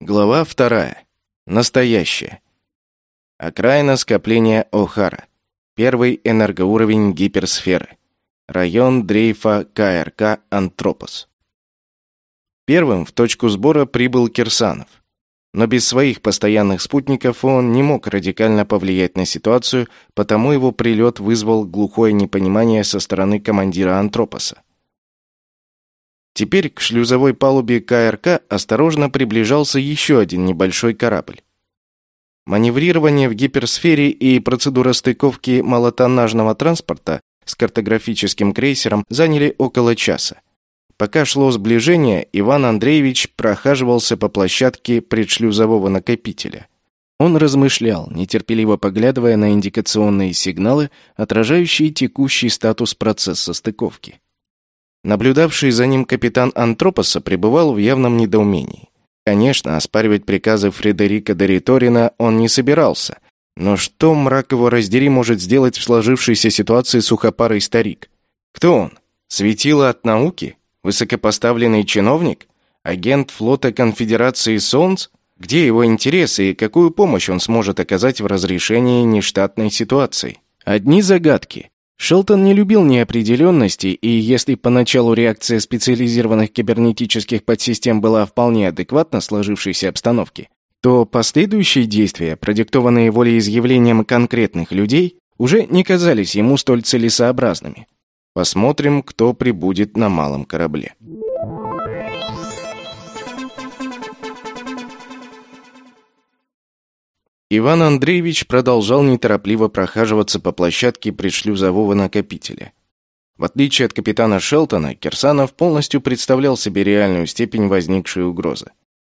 Глава вторая. Настоящее. Окраина скопления О'Хара. Первый энергоуровень гиперсферы. Район дрейфа КРК «Антропос». Первым в точку сбора прибыл Кирсанов. Но без своих постоянных спутников он не мог радикально повлиять на ситуацию, потому его прилет вызвал глухое непонимание со стороны командира Антропоса. Теперь к шлюзовой палубе КРК осторожно приближался еще один небольшой корабль. Маневрирование в гиперсфере и процедура стыковки малотоннажного транспорта с картографическим крейсером заняли около часа. Пока шло сближение, Иван Андреевич прохаживался по площадке предшлюзового накопителя. Он размышлял, нетерпеливо поглядывая на индикационные сигналы, отражающие текущий статус процесса стыковки. Наблюдавший за ним капитан Антропоса пребывал в явном недоумении. Конечно, оспаривать приказы Фредерика Дориторина он не собирался. Но что, мрак его раздери, может сделать в сложившейся ситуации сухопарый старик? Кто он? Светило от науки? Высокопоставленный чиновник? Агент флота Конфедерации Солнц? Где его интересы и какую помощь он сможет оказать в разрешении нештатной ситуации? Одни загадки. Шелтон не любил неопределенности, и если поначалу реакция специализированных кибернетических подсистем была вполне адекватна сложившейся обстановке, то последующие действия, продиктованные волеизъявлением конкретных людей, уже не казались ему столь целесообразными. Посмотрим, кто прибудет на малом корабле. Иван Андреевич продолжал неторопливо прохаживаться по площадке предшлюзового накопителя. В отличие от капитана Шелтона, Кирсанов полностью представлял себе реальную степень возникшей угрозы.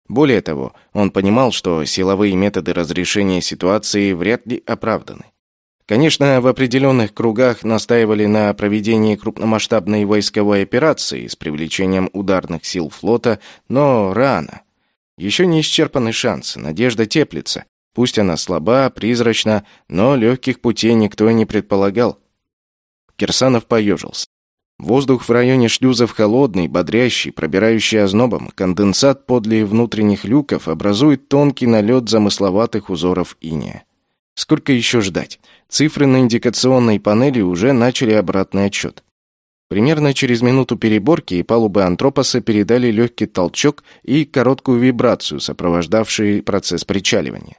Более того, он понимал, что силовые методы разрешения ситуации вряд ли оправданы. Конечно, в определенных кругах настаивали на проведении крупномасштабной войсковой операции с привлечением ударных сил флота, но рано. Еще не исчерпаны шансы, надежда теплится, Пусть она слаба, призрачна, но легких путей никто и не предполагал. Кирсанов поежился. Воздух в районе шлюзов холодный, бодрящий, пробирающий ознобом. Конденсат подле внутренних люков образует тонкий налет замысловатых узоров иния. Сколько еще ждать? Цифры на индикационной панели уже начали обратный отчет. Примерно через минуту переборки и палубы антропоса передали легкий толчок и короткую вибрацию, сопровождавшие процесс причаливания.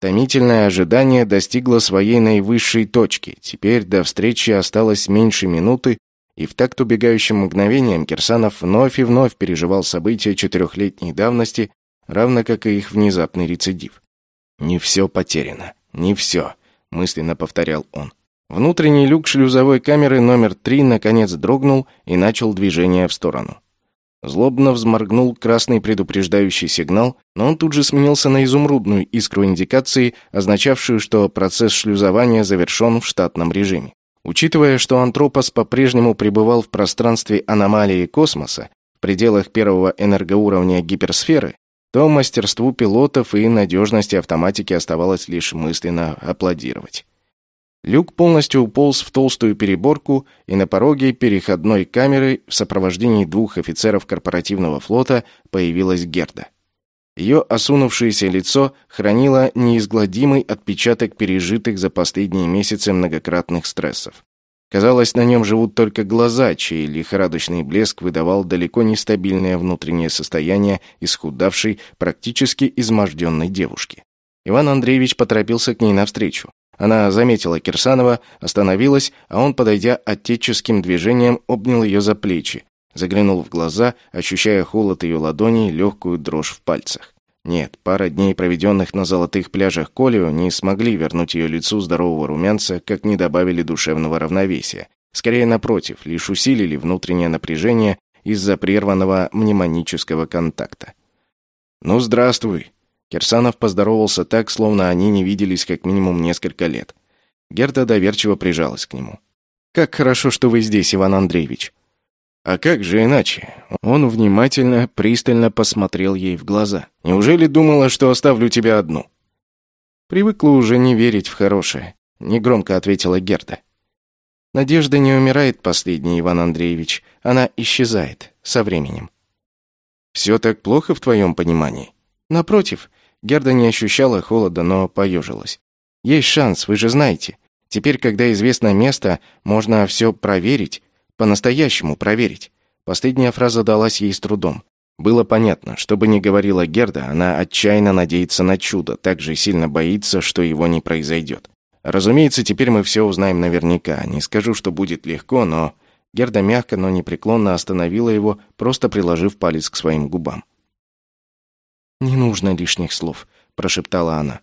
Томительное ожидание достигло своей наивысшей точки. Теперь до встречи осталось меньше минуты, и в такт убегающим мгновением Кирсанов вновь и вновь переживал события четырехлетней давности, равно как и их внезапный рецидив. «Не все потеряно. Не все», — мысленно повторял он. Внутренний люк шлюзовой камеры номер три наконец дрогнул и начал движение в сторону. Злобно взморгнул красный предупреждающий сигнал, но он тут же сменился на изумрудную искру индикации, означавшую, что процесс шлюзования завершен в штатном режиме. Учитывая, что Антропос по-прежнему пребывал в пространстве аномалии космоса, в пределах первого энергоуровня гиперсферы, то мастерству пилотов и надежности автоматики оставалось лишь мысленно аплодировать. Люк полностью уполз в толстую переборку, и на пороге переходной камеры в сопровождении двух офицеров корпоративного флота появилась Герда. Ее осунувшееся лицо хранило неизгладимый отпечаток пережитых за последние месяцы многократных стрессов. Казалось, на нем живут только глаза, чей лихорадочный блеск выдавал далеко нестабильное внутреннее состояние исхудавшей, практически изможденной девушки. Иван Андреевич поторопился к ней навстречу. Она заметила Кирсанова, остановилась, а он, подойдя отеческим движением, обнял ее за плечи, заглянул в глаза, ощущая холод ее ладоней легкую дрожь в пальцах. Нет, пара дней, проведенных на золотых пляжах Колио, не смогли вернуть ее лицу здорового румянца, как не добавили душевного равновесия. Скорее, напротив, лишь усилили внутреннее напряжение из-за прерванного мнемонического контакта. «Ну, здравствуй», Кирсанов поздоровался так, словно они не виделись как минимум несколько лет. Герда доверчиво прижалась к нему. «Как хорошо, что вы здесь, Иван Андреевич». «А как же иначе?» Он внимательно, пристально посмотрел ей в глаза. «Неужели думала, что оставлю тебя одну?» «Привыкла уже не верить в хорошее», — негромко ответила Герда. «Надежда не умирает последний, Иван Андреевич. Она исчезает со временем». «Все так плохо в твоем понимании?» Напротив, Герда не ощущала холода, но поежилась. Есть шанс, вы же знаете. Теперь, когда известно место, можно все проверить, по-настоящему проверить. Последняя фраза далась ей с трудом. Было понятно, что бы ни говорила Герда, она отчаянно надеется на чудо, так же сильно боится, что его не произойдет. Разумеется, теперь мы все узнаем наверняка. Не скажу, что будет легко, но... Герда мягко, но непреклонно остановила его, просто приложив палец к своим губам. «Не нужно лишних слов», — прошептала она.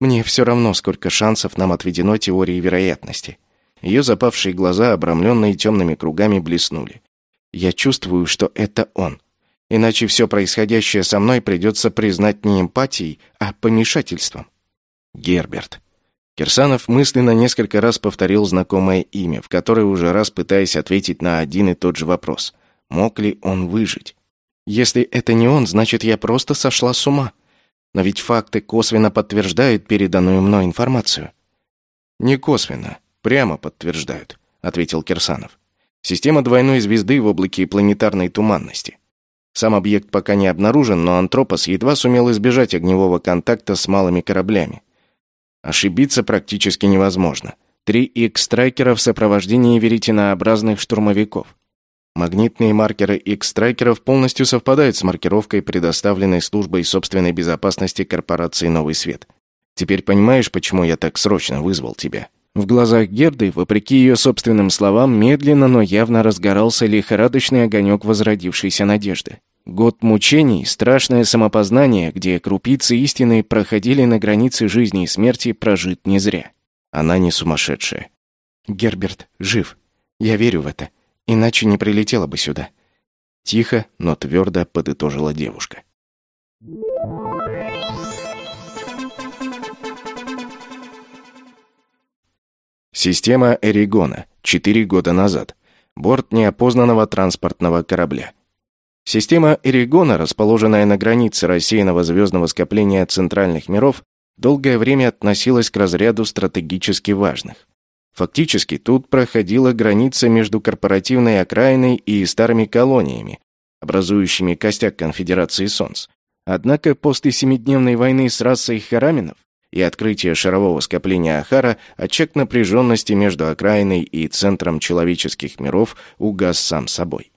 «Мне все равно, сколько шансов нам отведено теорией вероятности». Ее запавшие глаза, обрамленные темными кругами, блеснули. «Я чувствую, что это он. Иначе все происходящее со мной придется признать не эмпатией, а помешательством». «Герберт», Кирсанов мысленно несколько раз повторил знакомое имя, в которое уже раз пытаясь ответить на один и тот же вопрос. Мог ли он выжить? Если это не он, значит, я просто сошла с ума. Но ведь факты косвенно подтверждают переданную мной информацию. Не косвенно, прямо подтверждают, ответил Кирсанов. Система двойной звезды в облаке планетарной туманности. Сам объект пока не обнаружен, но Антропос едва сумел избежать огневого контакта с малыми кораблями. Ошибиться практически невозможно. Три X-страйкера в сопровождении веретенообразных штурмовиков. Магнитные маркеры X-страйкеров полностью совпадают с маркировкой, предоставленной службой собственной безопасности корпорации «Новый свет». Теперь понимаешь, почему я так срочно вызвал тебя?» В глазах Герды, вопреки ее собственным словам, медленно, но явно разгорался лихорадочный огонек возродившейся надежды. Год мучений, страшное самопознание, где крупицы истины проходили на границе жизни и смерти, прожит не зря. Она не сумасшедшая. Герберт жив. Я верю в это. Иначе не прилетела бы сюда. Тихо, но твердо подытожила девушка. Система Эригона. Четыре года назад. Борт неопознанного транспортного корабля. Система Эригона, расположенная на границе рассеянного звездного скопления центральных миров, долгое время относилась к разряду стратегически важных. Фактически тут проходила граница между корпоративной окраиной и старыми колониями, образующими костяк конфедерации Солнц. Однако после семидневной войны с расой хараминов и открытия шарового скопления Ахара очаг напряженности между окраиной и центром человеческих миров угас сам собой.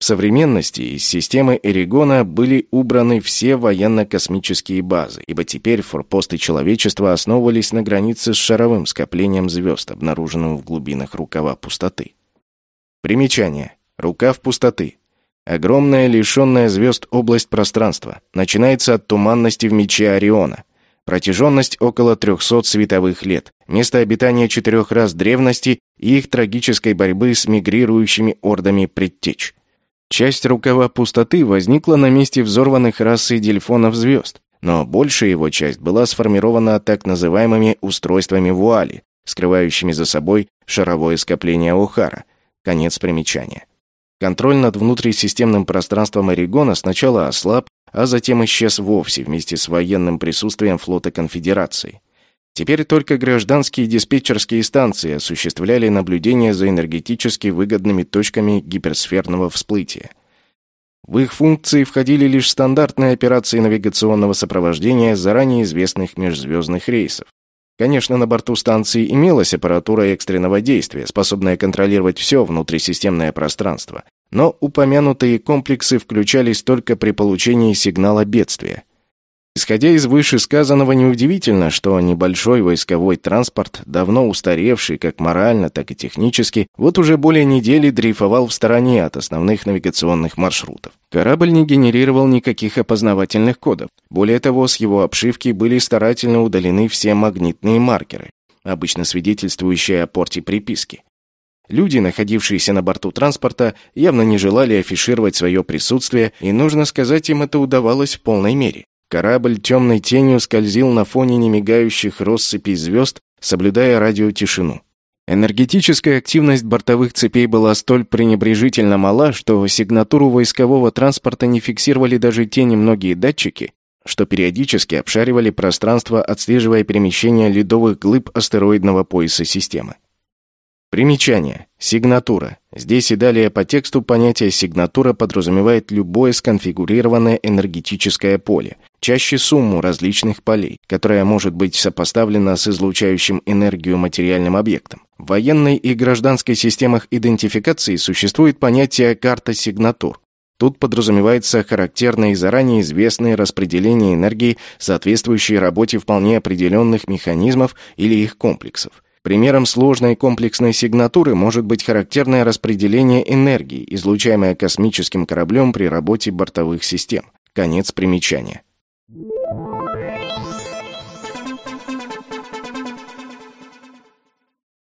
В современности из системы Эригона были убраны все военно-космические базы, ибо теперь форпосты человечества основывались на границе с шаровым скоплением звезд, обнаруженным в глубинах рукава пустоты. Примечание. Рукав пустоты. Огромная, лишенная звезд область пространства. Начинается от туманности в мече Ориона. Протяженность около 300 световых лет. Место обитания четырех раз древности и их трагической борьбы с мигрирующими ордами предтеч. Часть рукава пустоты возникла на месте взорванных расой дельфонов звезд, но большая его часть была сформирована так называемыми устройствами вуали, скрывающими за собой шаровое скопление Охара. Конец примечания. Контроль над внутрисистемным пространством Орегона сначала ослаб, а затем исчез вовсе вместе с военным присутствием флота Конфедерации. Теперь только гражданские диспетчерские станции осуществляли наблюдение за энергетически выгодными точками гиперсферного всплытия. В их функции входили лишь стандартные операции навигационного сопровождения заранее известных межзвездных рейсов. Конечно, на борту станции имелась аппаратура экстренного действия, способная контролировать все внутрисистемное пространство, но упомянутые комплексы включались только при получении сигнала бедствия – Исходя из вышесказанного, неудивительно, что небольшой войсковой транспорт, давно устаревший как морально, так и технически, вот уже более недели дрейфовал в стороне от основных навигационных маршрутов. Корабль не генерировал никаких опознавательных кодов. Более того, с его обшивки были старательно удалены все магнитные маркеры, обычно свидетельствующие о порте приписки. Люди, находившиеся на борту транспорта, явно не желали афишировать свое присутствие, и, нужно сказать, им это удавалось в полной мере. Корабль темной тенью скользил на фоне немигающих россыпей звезд, соблюдая радиотишину. Энергетическая активность бортовых цепей была столь пренебрежительно мала, что сигнатуру войскового транспорта не фиксировали даже те немногие датчики, что периодически обшаривали пространство, отслеживая перемещение ледовых глыб астероидного пояса системы. Примечание. Сигнатура. Здесь и далее по тексту понятие сигнатура подразумевает любое сконфигурированное энергетическое поле, чаще сумму различных полей, которая может быть сопоставлена с излучающим энергию материальным объектом. В военной и гражданской системах идентификации существует понятие карта сигнатур. Тут подразумевается характерное и заранее известное распределение энергии, соответствующей работе вполне определенных механизмов или их комплексов. Примером сложной комплексной сигнатуры может быть характерное распределение энергии, излучаемое космическим кораблем при работе бортовых систем. Конец примечания.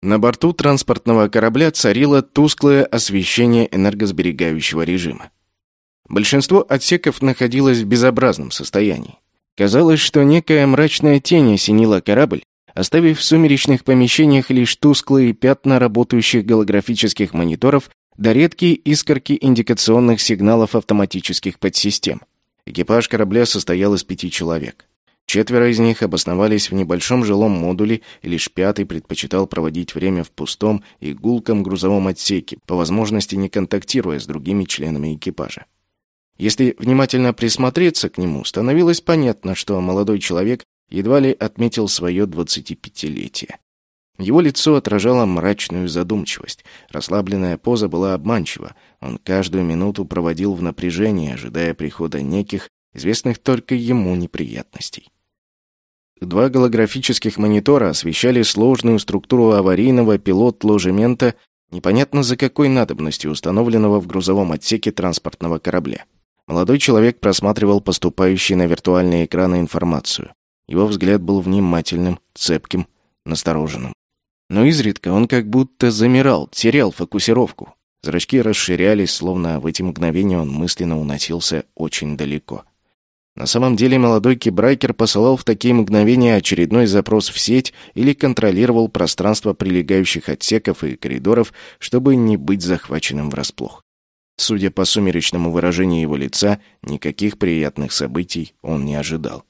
На борту транспортного корабля царило тусклое освещение энергосберегающего режима. Большинство отсеков находилось в безобразном состоянии. Казалось, что некая мрачная тень осенила корабль, оставив в сумеречных помещениях лишь тусклые пятна работающих голографических мониторов да редкие искорки индикационных сигналов автоматических подсистем. Экипаж корабля состоял из пяти человек. Четверо из них обосновались в небольшом жилом модуле, и лишь пятый предпочитал проводить время в пустом и гулком грузовом отсеке, по возможности не контактируя с другими членами экипажа. Если внимательно присмотреться к нему, становилось понятно, что молодой человек едва ли отметил свое 25-летие. Его лицо отражало мрачную задумчивость. Расслабленная поза была обманчива. Он каждую минуту проводил в напряжении, ожидая прихода неких, известных только ему неприятностей. Два голографических монитора освещали сложную структуру аварийного пилот-ложемента, непонятно за какой надобностью установленного в грузовом отсеке транспортного корабля. Молодой человек просматривал поступающие на виртуальные экраны информацию. Его взгляд был внимательным, цепким, настороженным. Но изредка он как будто замирал, терял фокусировку. Зрачки расширялись, словно в эти мгновения он мысленно уносился очень далеко. На самом деле молодой кибрайкер посылал в такие мгновения очередной запрос в сеть или контролировал пространство прилегающих отсеков и коридоров, чтобы не быть захваченным врасплох. Судя по сумеречному выражению его лица, никаких приятных событий он не ожидал.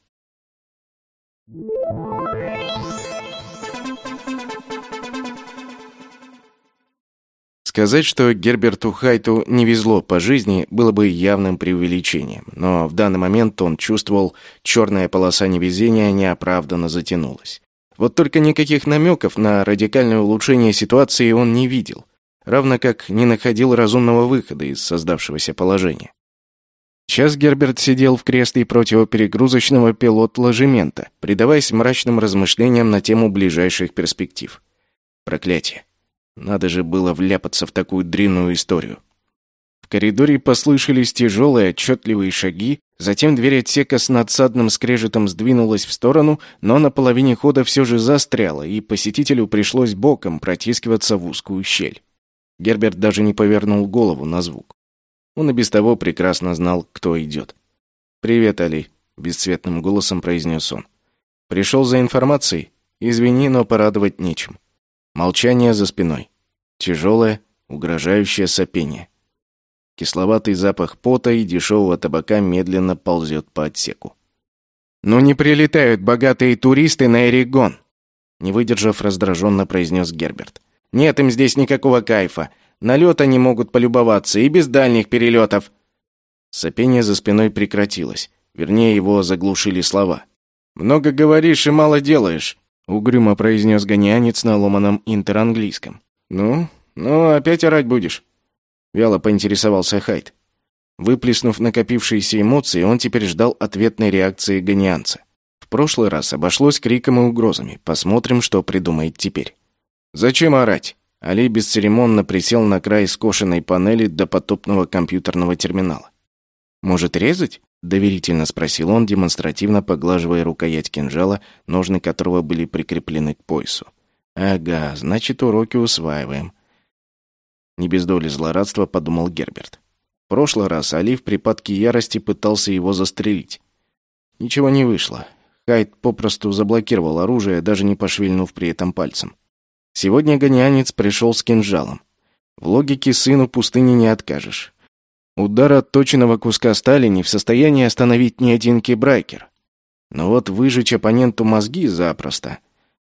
Сказать, что Герберту Хайту не везло по жизни, было бы явным преувеличением, но в данный момент он чувствовал, черная полоса невезения неоправданно затянулась. Вот только никаких намеков на радикальное улучшение ситуации он не видел, равно как не находил разумного выхода из создавшегося положения. Сейчас Герберт сидел в кресле противоперегрузочного пилот-ложемента, предаваясь мрачным размышлениям на тему ближайших перспектив. Проклятие. Надо же было вляпаться в такую дрянную историю. В коридоре послышались тяжелые, отчетливые шаги, затем дверь отсека с надсадным скрежетом сдвинулась в сторону, но на половине хода все же застряла, и посетителю пришлось боком протискиваться в узкую щель. Герберт даже не повернул голову на звук. Он и без того прекрасно знал, кто идет. «Привет, Али», — бесцветным голосом произнес он. «Пришел за информацией? Извини, но порадовать нечем. Молчание за спиной. Тяжелое, угрожающее сопение. Кисловатый запах пота и дешевого табака медленно ползет по отсеку. «Ну не прилетают богатые туристы на Эригон!» Не выдержав, раздраженно произнес Герберт. «Нет им здесь никакого кайфа. На лед они могут полюбоваться и без дальних перелетов». Сопение за спиной прекратилось. Вернее, его заглушили слова. «Много говоришь и мало делаешь. Угрюмо произнес гонянец на ломаном интеранглийском. «Ну, ну, опять орать будешь?» Вяло поинтересовался Хайд. Выплеснув накопившиеся эмоции, он теперь ждал ответной реакции гонианца. В прошлый раз обошлось криком и угрозами. Посмотрим, что придумает теперь. «Зачем орать?» Али бесцеремонно присел на край скошенной панели до потопного компьютерного терминала. «Может, резать?» доверительно спросил он, демонстративно поглаживая рукоять кинжала, ножны которого были прикреплены к поясу. Ага, значит, уроки усваиваем. Не без доли злорадства подумал Герберт. В прошлый раз Али в припадке ярости пытался его застрелить. Ничего не вышло. Хайд попросту заблокировал оружие, даже не пошевельнув при этом пальцем. Сегодня гонянец пришел с кинжалом. В логике сыну пустыни не откажешь. Удар отточенного куска стали не в состоянии остановить ни один кибрайкер. Но вот выжечь оппоненту мозги запросто.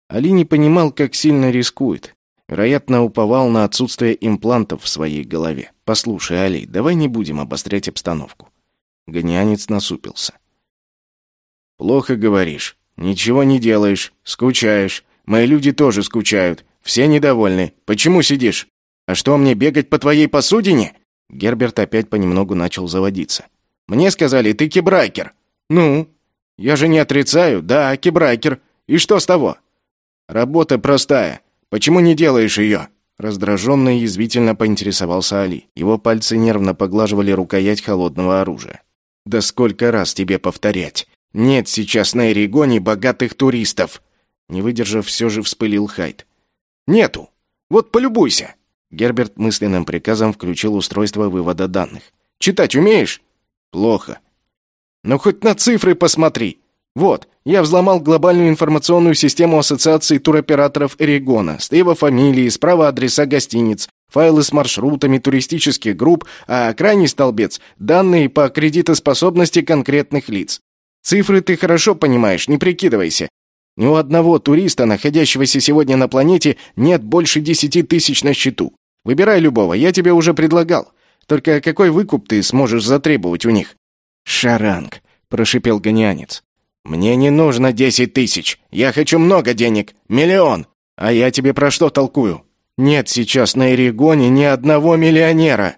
Али не понимал, как сильно рискует. Вероятно, уповал на отсутствие имплантов в своей голове. «Послушай, Али, давай не будем обострять обстановку». Гонянец насупился. «Плохо говоришь. Ничего не делаешь. Скучаешь. Мои люди тоже скучают. Все недовольны. Почему сидишь? А что, мне бегать по твоей посудине?» Герберт опять понемногу начал заводиться. «Мне сказали, ты кибрайкер». «Ну?» «Я же не отрицаю. Да, кибрайкер. И что с того?» «Работа простая. Почему не делаешь ее?» Раздраженно и язвительно поинтересовался Али. Его пальцы нервно поглаживали рукоять холодного оружия. «Да сколько раз тебе повторять? Нет сейчас на Эригоне богатых туристов!» Не выдержав, все же вспылил Хайд. «Нету! Вот полюбуйся!» Герберт мысленным приказом включил устройство вывода данных. «Читать умеешь?» «Плохо». «Ну хоть на цифры посмотри. Вот, я взломал глобальную информационную систему Ассоциации туроператоров Эригона. Слева фамилии, справа адреса гостиниц, файлы с маршрутами туристических групп, а крайний столбец — данные по кредитоспособности конкретных лиц. Цифры ты хорошо понимаешь, не прикидывайся. Ни у одного туриста, находящегося сегодня на планете, нет больше десяти тысяч на счету. Выбирай любого, я тебе уже предлагал. Только какой выкуп ты сможешь затребовать у них?» «Шаранг», — прошипел гонянец. «Мне не нужно десять тысяч. Я хочу много денег. Миллион. А я тебе про что толкую? Нет сейчас на Эригоне ни одного миллионера.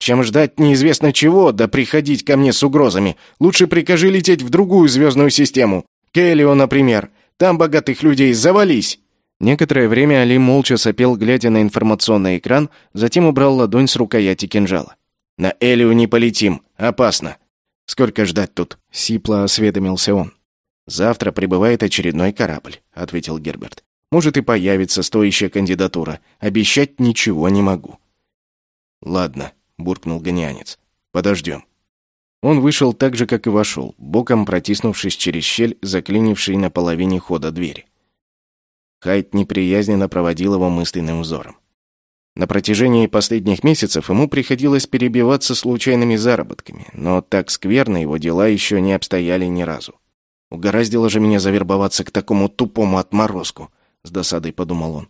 Чем ждать неизвестно чего, да приходить ко мне с угрозами, лучше прикажи лететь в другую звездную систему. Келлио, например. Там богатых людей завались». Некоторое время Али молча сопел, глядя на информационный экран, затем убрал ладонь с рукояти кинжала. «На Элиу не полетим. Опасно. Сколько ждать тут?» — сипло осведомился он. «Завтра прибывает очередной корабль», — ответил Герберт. «Может и появится стоящая кандидатура. Обещать ничего не могу». «Ладно», — буркнул гонянец. «Подождем». Он вышел так же, как и вошел, боком протиснувшись через щель, заклинившей на половине хода двери. Хайт неприязненно проводил его мысленным взором. На протяжении последних месяцев ему приходилось перебиваться случайными заработками, но так скверно его дела еще не обстояли ни разу. «Угораздило же меня завербоваться к такому тупому отморозку», — с досадой подумал он.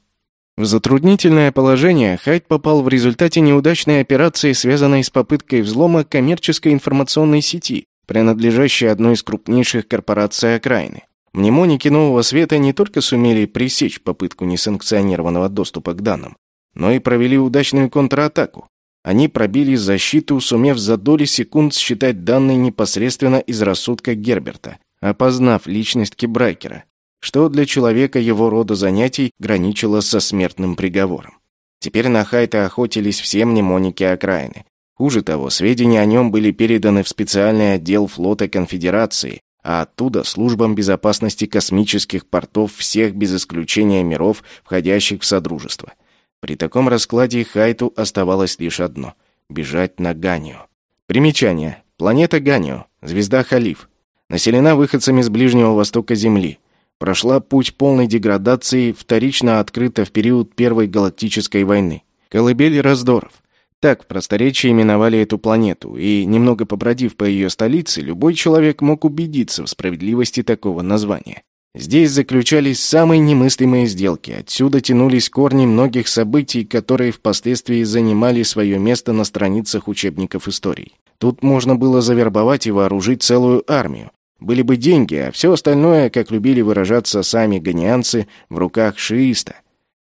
В затруднительное положение Хайт попал в результате неудачной операции, связанной с попыткой взлома коммерческой информационной сети, принадлежащей одной из крупнейших корпораций окраины. Мнемоники нового света не только сумели пресечь попытку несанкционированного доступа к данным, но и провели удачную контратаку. Они пробили защиту, сумев за доли секунд считать данные непосредственно из рассудка Герберта, опознав личность Кибрайкера, что для человека его рода занятий граничило со смертным приговором. Теперь на Хайта охотились все мнемоники окраины. Хуже того, сведения о нем были переданы в специальный отдел флота Конфедерации, а оттуда службам безопасности космических портов всех без исключения миров, входящих в Содружество. При таком раскладе Хайту оставалось лишь одно — бежать на Ганио. Примечание. Планета Ганио, звезда Халиф. Населена выходцами с Ближнего Востока Земли. Прошла путь полной деградации, вторично открыта в период Первой Галактической войны. Колыбель раздоров. Так в просторечии именовали эту планету, и, немного побродив по ее столице, любой человек мог убедиться в справедливости такого названия. Здесь заключались самые немыслимые сделки, отсюда тянулись корни многих событий, которые впоследствии занимали свое место на страницах учебников истории. Тут можно было завербовать и вооружить целую армию. Были бы деньги, а все остальное, как любили выражаться сами ганианцы, в руках шииста.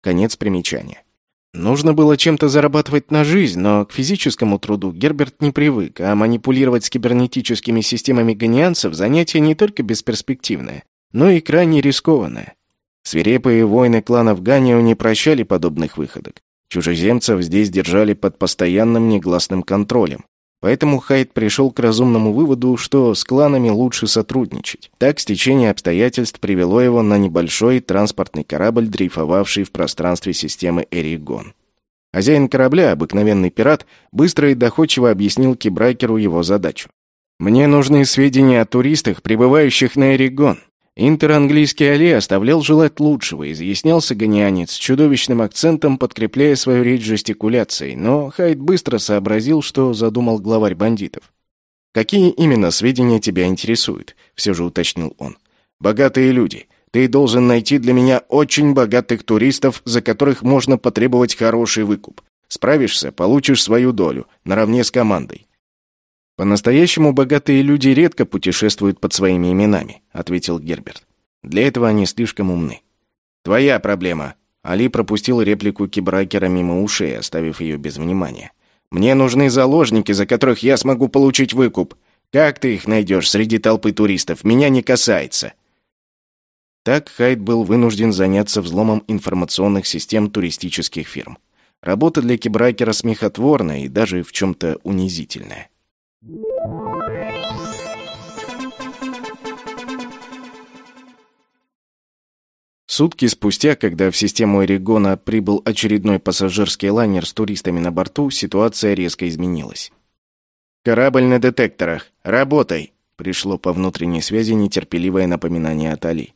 Конец примечания. Нужно было чем-то зарабатывать на жизнь, но к физическому труду Герберт не привык, а манипулировать с кибернетическими системами ганианцев занятие не только бесперспективное, но и крайне рискованное. Свирепые войны кланов Ганио не прощали подобных выходок. Чужеземцев здесь держали под постоянным негласным контролем. Поэтому Хайд пришел к разумному выводу, что с кланами лучше сотрудничать. Так стечение обстоятельств привело его на небольшой транспортный корабль, дрейфовавший в пространстве системы Эригон. Хозяин корабля, обыкновенный пират, быстро и доходчиво объяснил Кибрайкеру его задачу. «Мне нужны сведения о туристах, прибывающих на Эригон. Интеранглийский Али оставлял желать лучшего, изъяснялся гонянец с чудовищным акцентом, подкрепляя свою речь жестикуляцией, но Хайд быстро сообразил, что задумал главарь бандитов. «Какие именно сведения тебя интересуют?» — все же уточнил он. «Богатые люди. Ты должен найти для меня очень богатых туристов, за которых можно потребовать хороший выкуп. Справишься, получишь свою долю, наравне с командой. По-настоящему богатые люди редко путешествуют под своими именами, ответил Герберт. Для этого они слишком умны. Твоя проблема. Али пропустил реплику Кибракера мимо ушей, оставив ее без внимания. Мне нужны заложники, за которых я смогу получить выкуп. Как ты их найдешь среди толпы туристов? Меня не касается. Так Хайд был вынужден заняться взломом информационных систем туристических фирм. Работа для кибрайкера смехотворная и даже в чем-то унизительная. Сутки спустя, когда в систему Эригона прибыл очередной пассажирский лайнер с туристами на борту, ситуация резко изменилась. «Корабль на детекторах! Работай!» Пришло по внутренней связи нетерпеливое напоминание от Али.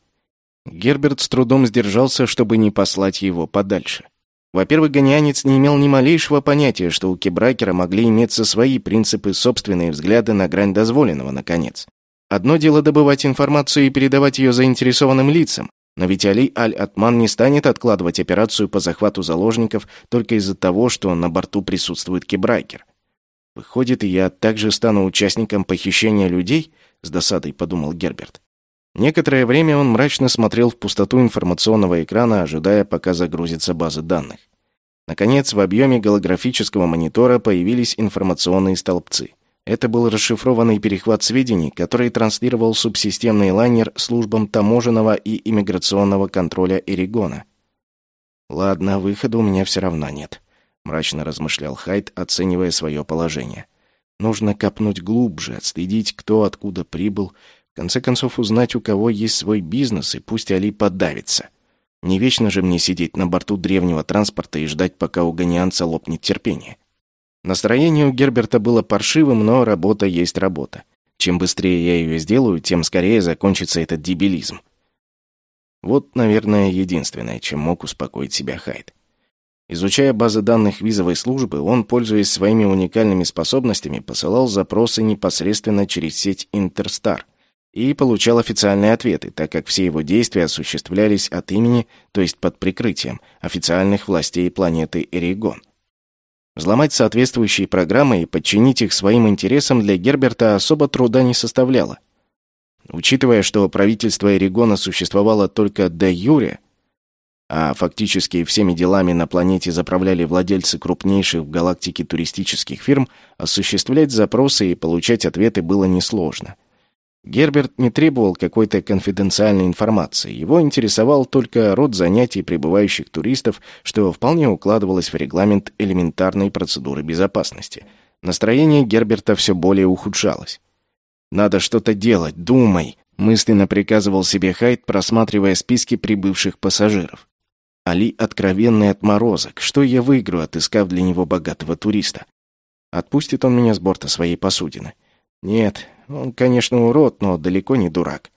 Герберт с трудом сдержался, чтобы не послать его подальше. Во-первых, гонянец не имел ни малейшего понятия, что у Кебракера могли иметься свои принципы, собственные взгляды на грань дозволенного, наконец. Одно дело добывать информацию и передавать ее заинтересованным лицам, но ведь Али Аль-Атман не станет откладывать операцию по захвату заложников только из-за того, что на борту присутствует Кебракер. Выходит, я также стану участником похищения людей? С досадой подумал Герберт. Некоторое время он мрачно смотрел в пустоту информационного экрана, ожидая, пока загрузится база данных. Наконец, в объеме голографического монитора появились информационные столбцы. Это был расшифрованный перехват сведений, который транслировал субсистемный лайнер службам таможенного и иммиграционного контроля Эригона. «Ладно, выхода у меня все равно нет», — мрачно размышлял Хайд, оценивая свое положение. «Нужно копнуть глубже, отследить, кто откуда прибыл, конце концов, узнать, у кого есть свой бизнес, и пусть Али подавится. Не вечно же мне сидеть на борту древнего транспорта и ждать, пока у гонианца лопнет терпение. Настроение у Герберта было паршивым, но работа есть работа. Чем быстрее я ее сделаю, тем скорее закончится этот дебилизм. Вот, наверное, единственное, чем мог успокоить себя Хайд. Изучая базы данных визовой службы, он, пользуясь своими уникальными способностями, посылал запросы непосредственно через сеть Интерстар – и получал официальные ответы, так как все его действия осуществлялись от имени, то есть под прикрытием, официальных властей планеты Эригон. Взломать соответствующие программы и подчинить их своим интересам для Герберта особо труда не составляло. Учитывая, что правительство Эригона существовало только до юре, а фактически всеми делами на планете заправляли владельцы крупнейших в галактике туристических фирм, осуществлять запросы и получать ответы было несложно – Герберт не требовал какой-то конфиденциальной информации. Его интересовал только род занятий прибывающих туристов, что вполне укладывалось в регламент элементарной процедуры безопасности. Настроение Герберта все более ухудшалось. «Надо что-то делать, думай», — мысленно приказывал себе Хайд, просматривая списки прибывших пассажиров. Али — откровенный отморозок. Что я выиграю, отыскав для него богатого туриста? Отпустит он меня с борта своей посудины? Нет, он, конечно, урод, но далеко не дурак.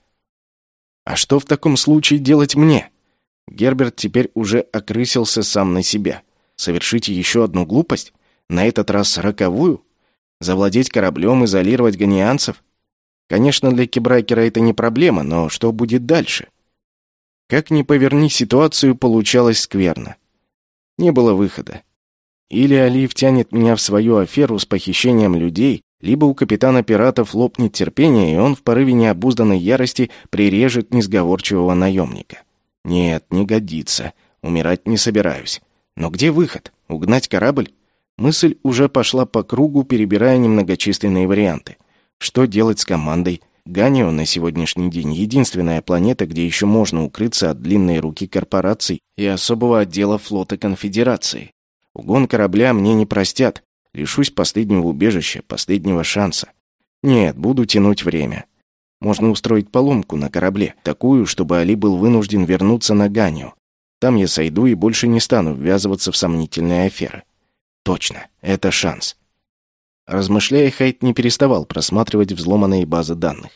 А что в таком случае делать мне? Герберт теперь уже окрысился сам на себя. Совершить еще одну глупость? На этот раз роковую? Завладеть кораблем, изолировать ганианцев? Конечно, для Кибрайкера это не проблема, но что будет дальше? Как ни поверни ситуацию, получалось скверно. Не было выхода. Или Али втянет меня в свою аферу с похищением людей, либо у капитана пиратов лопнет терпение, и он в порыве необузданной ярости прирежет несговорчивого наемника. Нет, не годится. Умирать не собираюсь. Но где выход? Угнать корабль? Мысль уже пошла по кругу, перебирая немногочисленные варианты. Что делать с командой? Ганио на сегодняшний день единственная планета, где еще можно укрыться от длинной руки корпораций и особого отдела флота Конфедерации. Угон корабля мне не простят, Лишусь последнего убежища, последнего шанса. Нет, буду тянуть время. Можно устроить поломку на корабле, такую, чтобы Али был вынужден вернуться на Ганию. Там я сойду и больше не стану ввязываться в сомнительные аферы. Точно, это шанс. Размышляя, Хайт не переставал просматривать взломанные базы данных.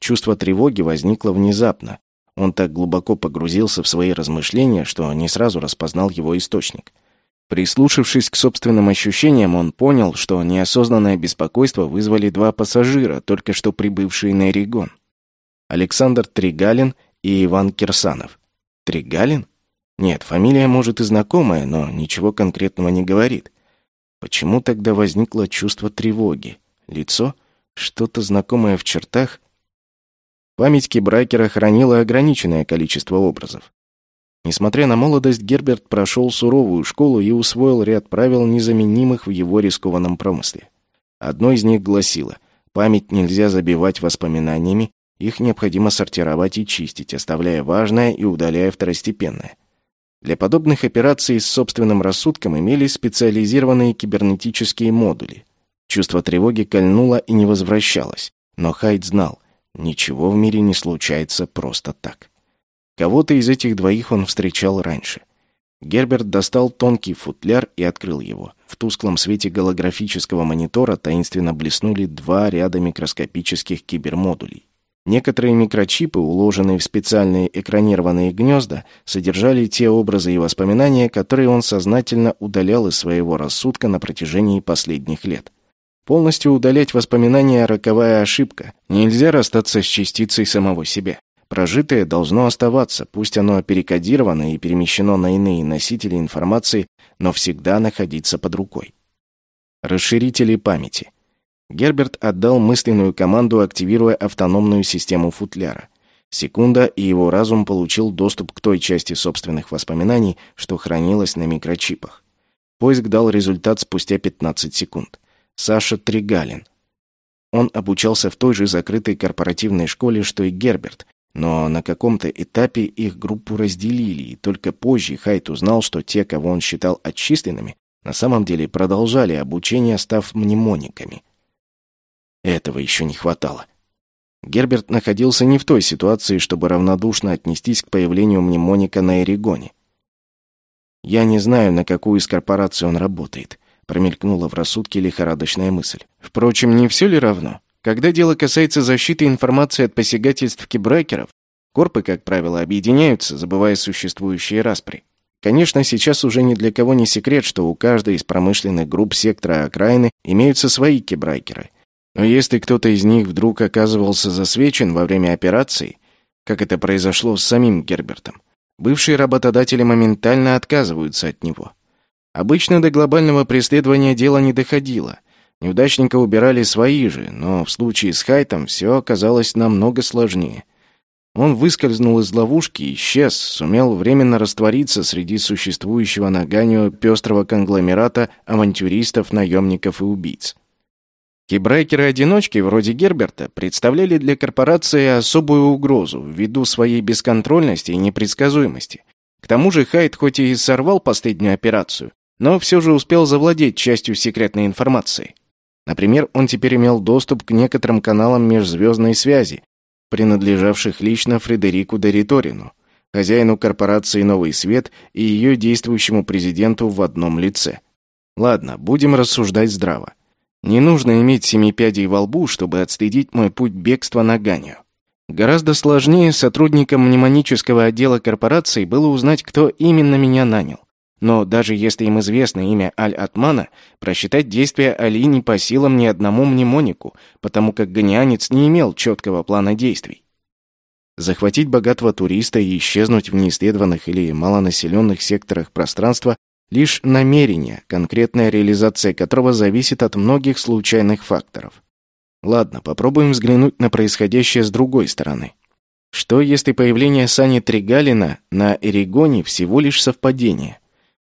Чувство тревоги возникло внезапно. Он так глубоко погрузился в свои размышления, что не сразу распознал его источник — Прислушавшись к собственным ощущениям, он понял, что неосознанное беспокойство вызвали два пассажира, только что прибывшие на Эригон. Александр Тригалин и Иван Кирсанов. Тригалин? Нет, фамилия может и знакомая, но ничего конкретного не говорит. Почему тогда возникло чувство тревоги? Лицо? Что-то знакомое в чертах? Память Кибрайкера хранила ограниченное количество образов. Несмотря на молодость, Герберт прошел суровую школу и усвоил ряд правил, незаменимых в его рискованном промысле. Одно из них гласило, память нельзя забивать воспоминаниями, их необходимо сортировать и чистить, оставляя важное и удаляя второстепенное. Для подобных операций с собственным рассудком имелись специализированные кибернетические модули. Чувство тревоги кольнуло и не возвращалось, но Хайд знал, ничего в мире не случается просто так. Кого-то из этих двоих он встречал раньше. Герберт достал тонкий футляр и открыл его. В тусклом свете голографического монитора таинственно блеснули два ряда микроскопических кибермодулей. Некоторые микрочипы, уложенные в специальные экранированные гнезда, содержали те образы и воспоминания, которые он сознательно удалял из своего рассудка на протяжении последних лет. Полностью удалять воспоминания – роковая ошибка. Нельзя расстаться с частицей самого себя. Прожитое должно оставаться, пусть оно перекодировано и перемещено на иные носители информации, но всегда находиться под рукой. Расширители памяти. Герберт отдал мысленную команду, активируя автономную систему футляра. Секунда, и его разум получил доступ к той части собственных воспоминаний, что хранилось на микрочипах. Поиск дал результат спустя 15 секунд. Саша Тригалин. Он обучался в той же закрытой корпоративной школе, что и Герберт, но на каком-то этапе их группу разделили, и только позже Хайт узнал, что те, кого он считал отчисленными, на самом деле продолжали обучение, став мнемониками. Этого еще не хватало. Герберт находился не в той ситуации, чтобы равнодушно отнестись к появлению мнемоника на Эригоне. «Я не знаю, на какую из корпораций он работает», промелькнула в рассудке лихорадочная мысль. «Впрочем, не все ли равно? Когда дело касается защиты информации от посягательств кибрайкеров, корпы, как правило, объединяются, забывая существующие распри. Конечно, сейчас уже ни для кого не секрет, что у каждой из промышленных групп сектора окраины имеются свои кибрайкеры, но если кто-то из них вдруг оказывался засвечен во время операции, как это произошло с самим Гербертом, бывшие работодатели моментально отказываются от него. Обычно до глобального преследования дело не доходило. Неудачника убирали свои же, но в случае с Хайтом все оказалось намного сложнее. Он выскользнул из ловушки, исчез, сумел временно раствориться среди существующего на Ганио пестрого конгломерата авантюристов, наемников и убийц. Кибрайкеры-одиночки, вроде Герберта, представляли для корпорации особую угрозу ввиду своей бесконтрольности и непредсказуемости. К тому же Хайд хоть и сорвал последнюю операцию, но все же успел завладеть частью секретной информации. Например, он теперь имел доступ к некоторым каналам межзвездной связи, принадлежавших лично Фредерику Дориторину, хозяину корпорации «Новый свет» и ее действующему президенту в одном лице. Ладно, будем рассуждать здраво. Не нужно иметь семи пядей во лбу, чтобы отследить мой путь бегства на Ганию. Гораздо сложнее сотрудникам мнемонического отдела корпорации было узнать, кто именно меня нанял. Но даже если им известно имя Аль-Атмана, просчитать действия Али не по силам ни одному мнемонику, потому как ганианец не имел четкого плана действий. Захватить богатого туриста и исчезнуть в неисследованных или малонаселенных секторах пространства лишь намерение, конкретная реализация которого зависит от многих случайных факторов. Ладно, попробуем взглянуть на происходящее с другой стороны. Что, если появление Сани Тригалина на Эригоне всего лишь совпадение?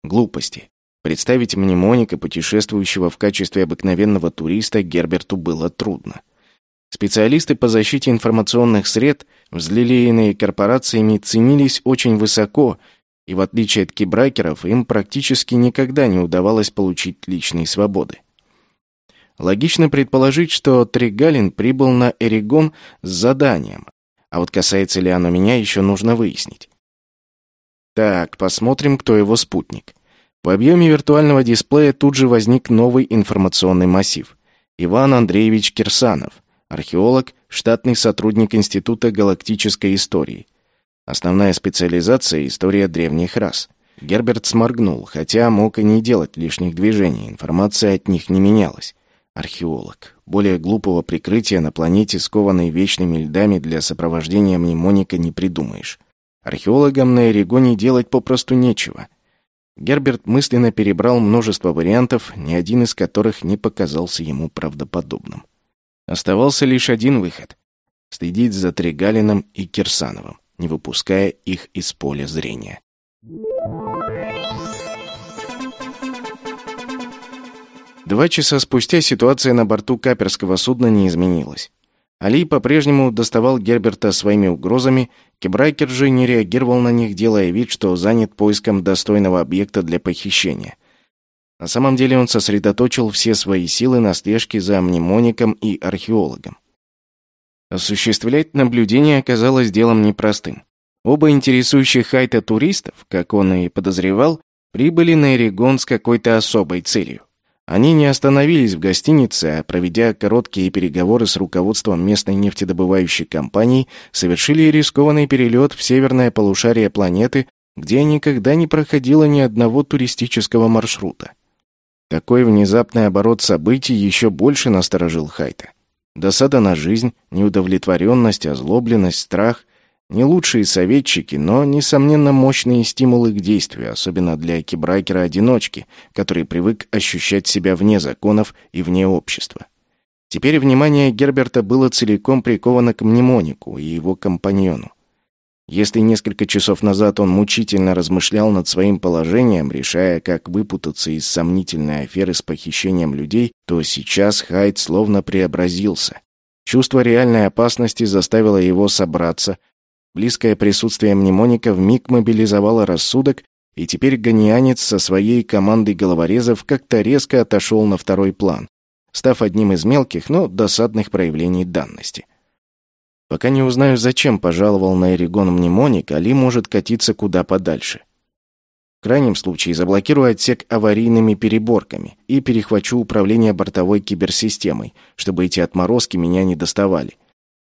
Глупости. Представить мнемоника, путешествующего в качестве обыкновенного туриста, Герберту было трудно. Специалисты по защите информационных сред, взлелеянные корпорациями, ценились очень высоко и в отличие от кибрайкеров, им практически никогда не удавалось получить личные свободы. Логично предположить, что Тригалин прибыл на Эригон с заданием, а вот касается ли оно меня, еще нужно выяснить. Так, посмотрим, кто его спутник. В объеме виртуального дисплея тут же возник новый информационный массив. Иван Андреевич Кирсанов, археолог, штатный сотрудник Института галактической истории – Основная специализация — история древних рас. Герберт сморгнул, хотя мог и не делать лишних движений, информация от них не менялась. Археолог. Более глупого прикрытия на планете, скованной вечными льдами для сопровождения мнемоника, не придумаешь. Археологам на Эригоне делать попросту нечего. Герберт мысленно перебрал множество вариантов, ни один из которых не показался ему правдоподобным. Оставался лишь один выход — следить за Тригалином и Кирсановым, не выпуская их из поля зрения. Два часа спустя ситуация на борту каперского судна не изменилась. Али по-прежнему доставал Герберта своими угрозами, Кебрайкер же не реагировал на них, делая вид, что занят поиском достойного объекта для похищения. На самом деле он сосредоточил все свои силы на слежке за мнемоником и археологом. Осуществлять наблюдение оказалось делом непростым. Оба интересующих Хайта туристов, как он и подозревал, прибыли на Эригон с какой-то особой целью. Они не остановились в гостинице, а проведя короткие переговоры с руководством местной нефтедобывающей компании, совершили рискованный перелет в северное полушарие планеты, где никогда не проходило ни одного туристического маршрута. Такой внезапный оборот событий еще больше насторожил Хайта. Досада на жизнь, неудовлетворенность, озлобленность, страх не лучшие советчики, но, несомненно, мощные стимулы к действию, особенно для кибрайкера-одиночки, который привык ощущать себя вне законов и вне общества. Теперь внимание Герберта было целиком приковано к мнемонику и его компаньону. Если несколько часов назад он мучительно размышлял над своим положением, решая, как выпутаться из сомнительной аферы с похищением людей, то сейчас Хайд словно преобразился. Чувство реальной опасности заставило его собраться, Близкое присутствие мнемоника вмиг мобилизовало рассудок, и теперь гонианец со своей командой головорезов как-то резко отошел на второй план, став одним из мелких, но досадных проявлений данности. Пока не узнаю, зачем пожаловал на Эригон мнемоник, Али может катиться куда подальше. В крайнем случае заблокирую отсек аварийными переборками и перехвачу управление бортовой киберсистемой, чтобы эти отморозки меня не доставали.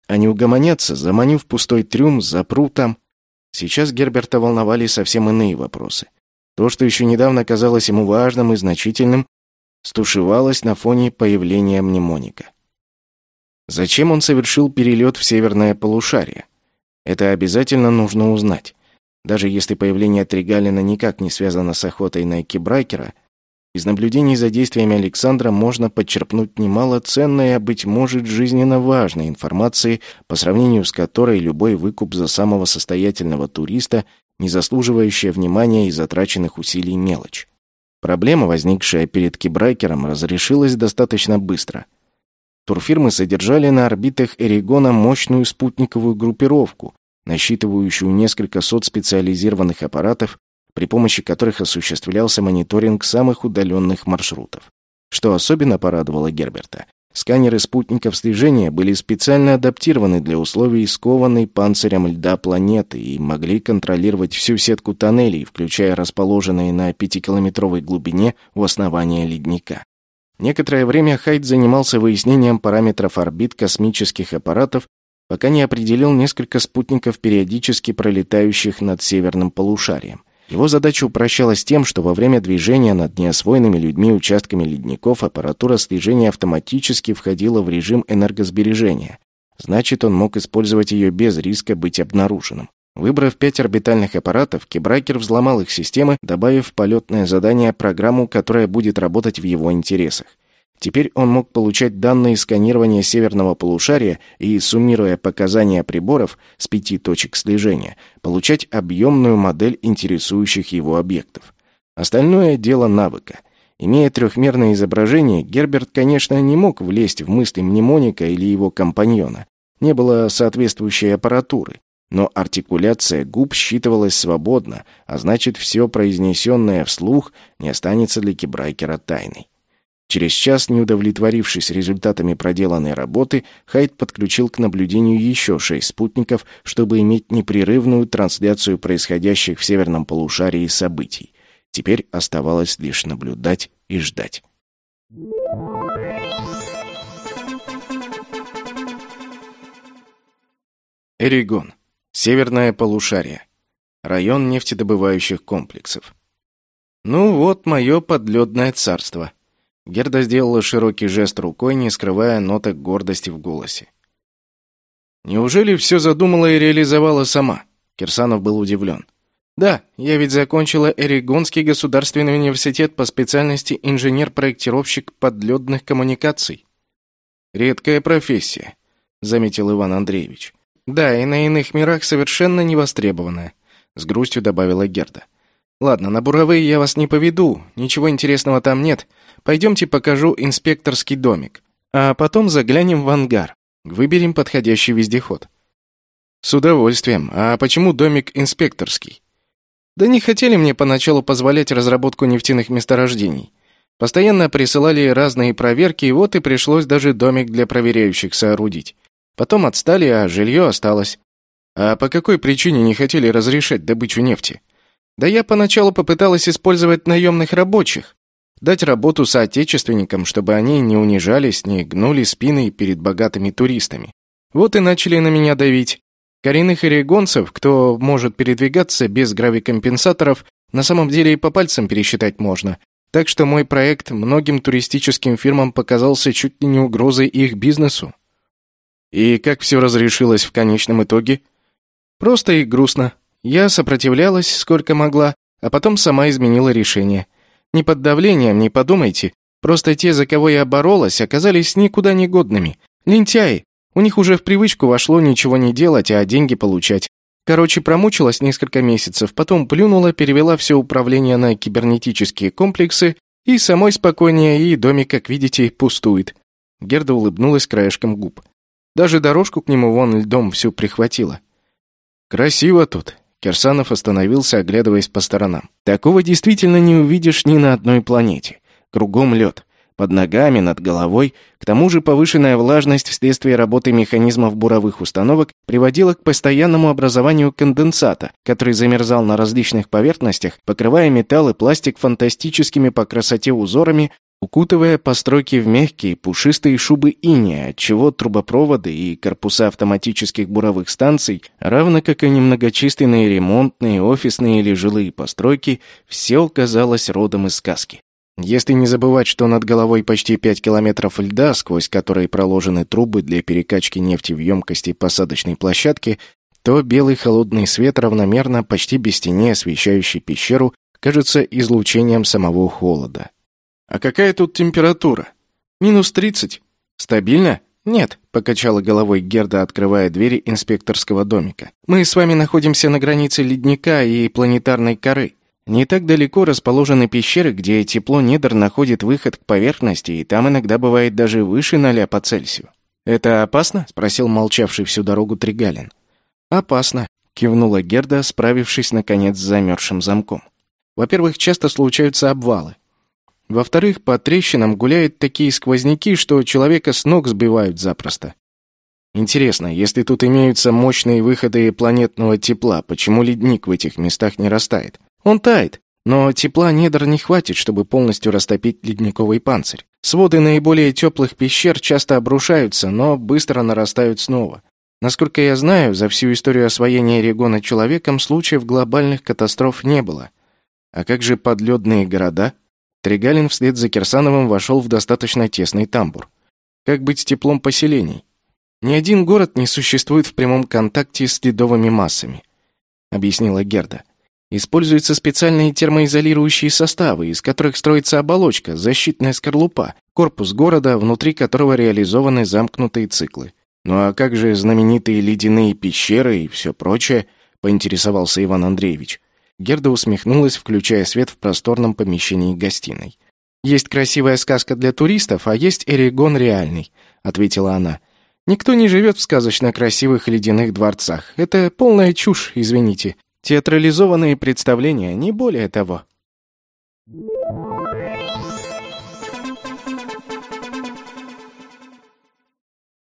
Они угомонятся, заманив пустой трюм, запру там. Сейчас Герберта волновали совсем иные вопросы. То, что еще недавно казалось ему важным и значительным, стушевалось на фоне появления мнемоника. Зачем он совершил перелет в северное полушарие? Это обязательно нужно узнать. Даже если появление Тригалина никак не связано с охотой на Кибрайкера, из наблюдений за действиями Александра можно подчерпнуть немало ценной, а быть может, жизненно важной информации, по сравнению с которой любой выкуп за самого состоятельного туриста, не заслуживающая внимания и затраченных усилий мелочь. Проблема, возникшая перед Кибрайкером, разрешилась достаточно быстро. Турфирмы содержали на орбитах Эригона мощную спутниковую группировку, насчитывающую несколько сот специализированных аппаратов, при помощи которых осуществлялся мониторинг самых удаленных маршрутов. Что особенно порадовало Герберта, сканеры спутников слежения были специально адаптированы для условий скованной панцирем льда планеты и могли контролировать всю сетку тоннелей, включая расположенные на пятикилометровой глубине у основания ледника. Некоторое время Хайд занимался выяснением параметров орбит космических аппаратов, пока не определил несколько спутников, периодически пролетающих над северным полушарием. Его задача упрощалась тем, что во время движения над неосвоенными людьми участками ледников аппаратура слежения автоматически входила в режим энергосбережения. Значит, он мог использовать ее без риска быть обнаруженным. Выбрав пять орбитальных аппаратов, Кибрайкер взломал их системы, добавив в полетное задание программу, которая будет работать в его интересах. Теперь он мог получать данные сканирования северного полушария и, суммируя показания приборов с пяти точек слежения, получать объемную модель интересующих его объектов. Остальное – дело навыка. Имея трехмерное изображение, Герберт, конечно, не мог влезть в мысли мнемоника или его компаньона. Не было соответствующей аппаратуры. Но артикуляция губ считывалась свободно, а значит, все произнесенное вслух не останется для Кибрайкера тайной. Через час, не удовлетворившись результатами проделанной работы, Хайд подключил к наблюдению еще шесть спутников, чтобы иметь непрерывную трансляцию происходящих в северном полушарии событий. Теперь оставалось лишь наблюдать и ждать. Эригон. Северное полушарие. Район нефтедобывающих комплексов. Ну вот мое подледное царство. Герда сделала широкий жест рукой, не скрывая ноток гордости в голосе. «Неужели все задумала и реализовала сама?» Кирсанов был удивлен. «Да, я ведь закончила Эригонский государственный университет по специальности инженер-проектировщик подледных коммуникаций». «Редкая профессия», — заметил Иван Андреевич. «Да, и на иных мирах совершенно невостребованная», — с грустью добавила Герда. «Ладно, на буровые я вас не поведу, ничего интересного там нет. Пойдемте покажу инспекторский домик. А потом заглянем в ангар. Выберем подходящий вездеход». «С удовольствием. А почему домик инспекторский?» «Да не хотели мне поначалу позволять разработку нефтяных месторождений. Постоянно присылали разные проверки, и вот и пришлось даже домик для проверяющих соорудить. Потом отстали, а жилье осталось. А по какой причине не хотели разрешать добычу нефти? Да я поначалу попыталась использовать наемных рабочих, дать работу соотечественникам, чтобы они не унижались, не гнули спины перед богатыми туристами. Вот и начали на меня давить. Коренных орегонцев, кто может передвигаться без гравикомпенсаторов, на самом деле и по пальцам пересчитать можно. Так что мой проект многим туристическим фирмам показался чуть ли не угрозой их бизнесу. И как все разрешилось в конечном итоге? Просто и грустно. Я сопротивлялась сколько могла, а потом сама изменила решение. Не под давлением, не подумайте. Просто те, за кого я боролась, оказались никуда не годными. Лентяи. У них уже в привычку вошло ничего не делать, а деньги получать. Короче, промучилась несколько месяцев, потом плюнула, перевела все управление на кибернетические комплексы, и самой спокойнее, и домик, как видите, пустует. Герда улыбнулась краешком губ. Даже дорожку к нему вон льдом всю прихватило. «Красиво тут», — Кирсанов остановился, оглядываясь по сторонам. «Такого действительно не увидишь ни на одной планете. Кругом лед. Под ногами, над головой. К тому же повышенная влажность вследствие работы механизмов буровых установок приводила к постоянному образованию конденсата, который замерзал на различных поверхностях, покрывая металл и пластик фантастическими по красоте узорами, укутывая постройки в мягкие, пушистые шубы иния, отчего трубопроводы и корпуса автоматических буровых станций, равно как и немногочисленные ремонтные, офисные или жилые постройки, все казалось родом из сказки. Если не забывать, что над головой почти 5 километров льда, сквозь которые проложены трубы для перекачки нефти в емкости посадочной площадки, то белый холодный свет, равномерно, почти без тени освещающий пещеру, кажется излучением самого холода. «А какая тут температура?» «Минус тридцать». «Стабильно?» «Нет», — покачала головой Герда, открывая двери инспекторского домика. «Мы с вами находимся на границе ледника и планетарной коры. Не так далеко расположены пещеры, где тепло недр находит выход к поверхности, и там иногда бывает даже выше ноля по Цельсию». «Это опасно?» — спросил молчавший всю дорогу Тригалин. «Опасно», — кивнула Герда, справившись, наконец, с замерзшим замком. «Во-первых, часто случаются обвалы. Во-вторых, по трещинам гуляют такие сквозняки, что человека с ног сбивают запросто. Интересно, если тут имеются мощные выходы планетного тепла, почему ледник в этих местах не растает? Он тает, но тепла недр не хватит, чтобы полностью растопить ледниковый панцирь. Своды наиболее теплых пещер часто обрушаются, но быстро нарастают снова. Насколько я знаю, за всю историю освоения регона человеком случаев глобальных катастроф не было. А как же подледные города? Тригалин вслед за Кирсановым вошел в достаточно тесный тамбур. Как быть с теплом поселений? Ни один город не существует в прямом контакте с ледовыми массами, объяснила Герда. Используются специальные термоизолирующие составы, из которых строится оболочка, защитная скорлупа, корпус города, внутри которого реализованы замкнутые циклы. Ну а как же знаменитые ледяные пещеры и все прочее, поинтересовался Иван Андреевич. Герда усмехнулась, включая свет в просторном помещении гостиной. «Есть красивая сказка для туристов, а есть Эригон реальный», — ответила она. «Никто не живет в сказочно красивых ледяных дворцах. Это полная чушь, извините. Театрализованные представления, не более того».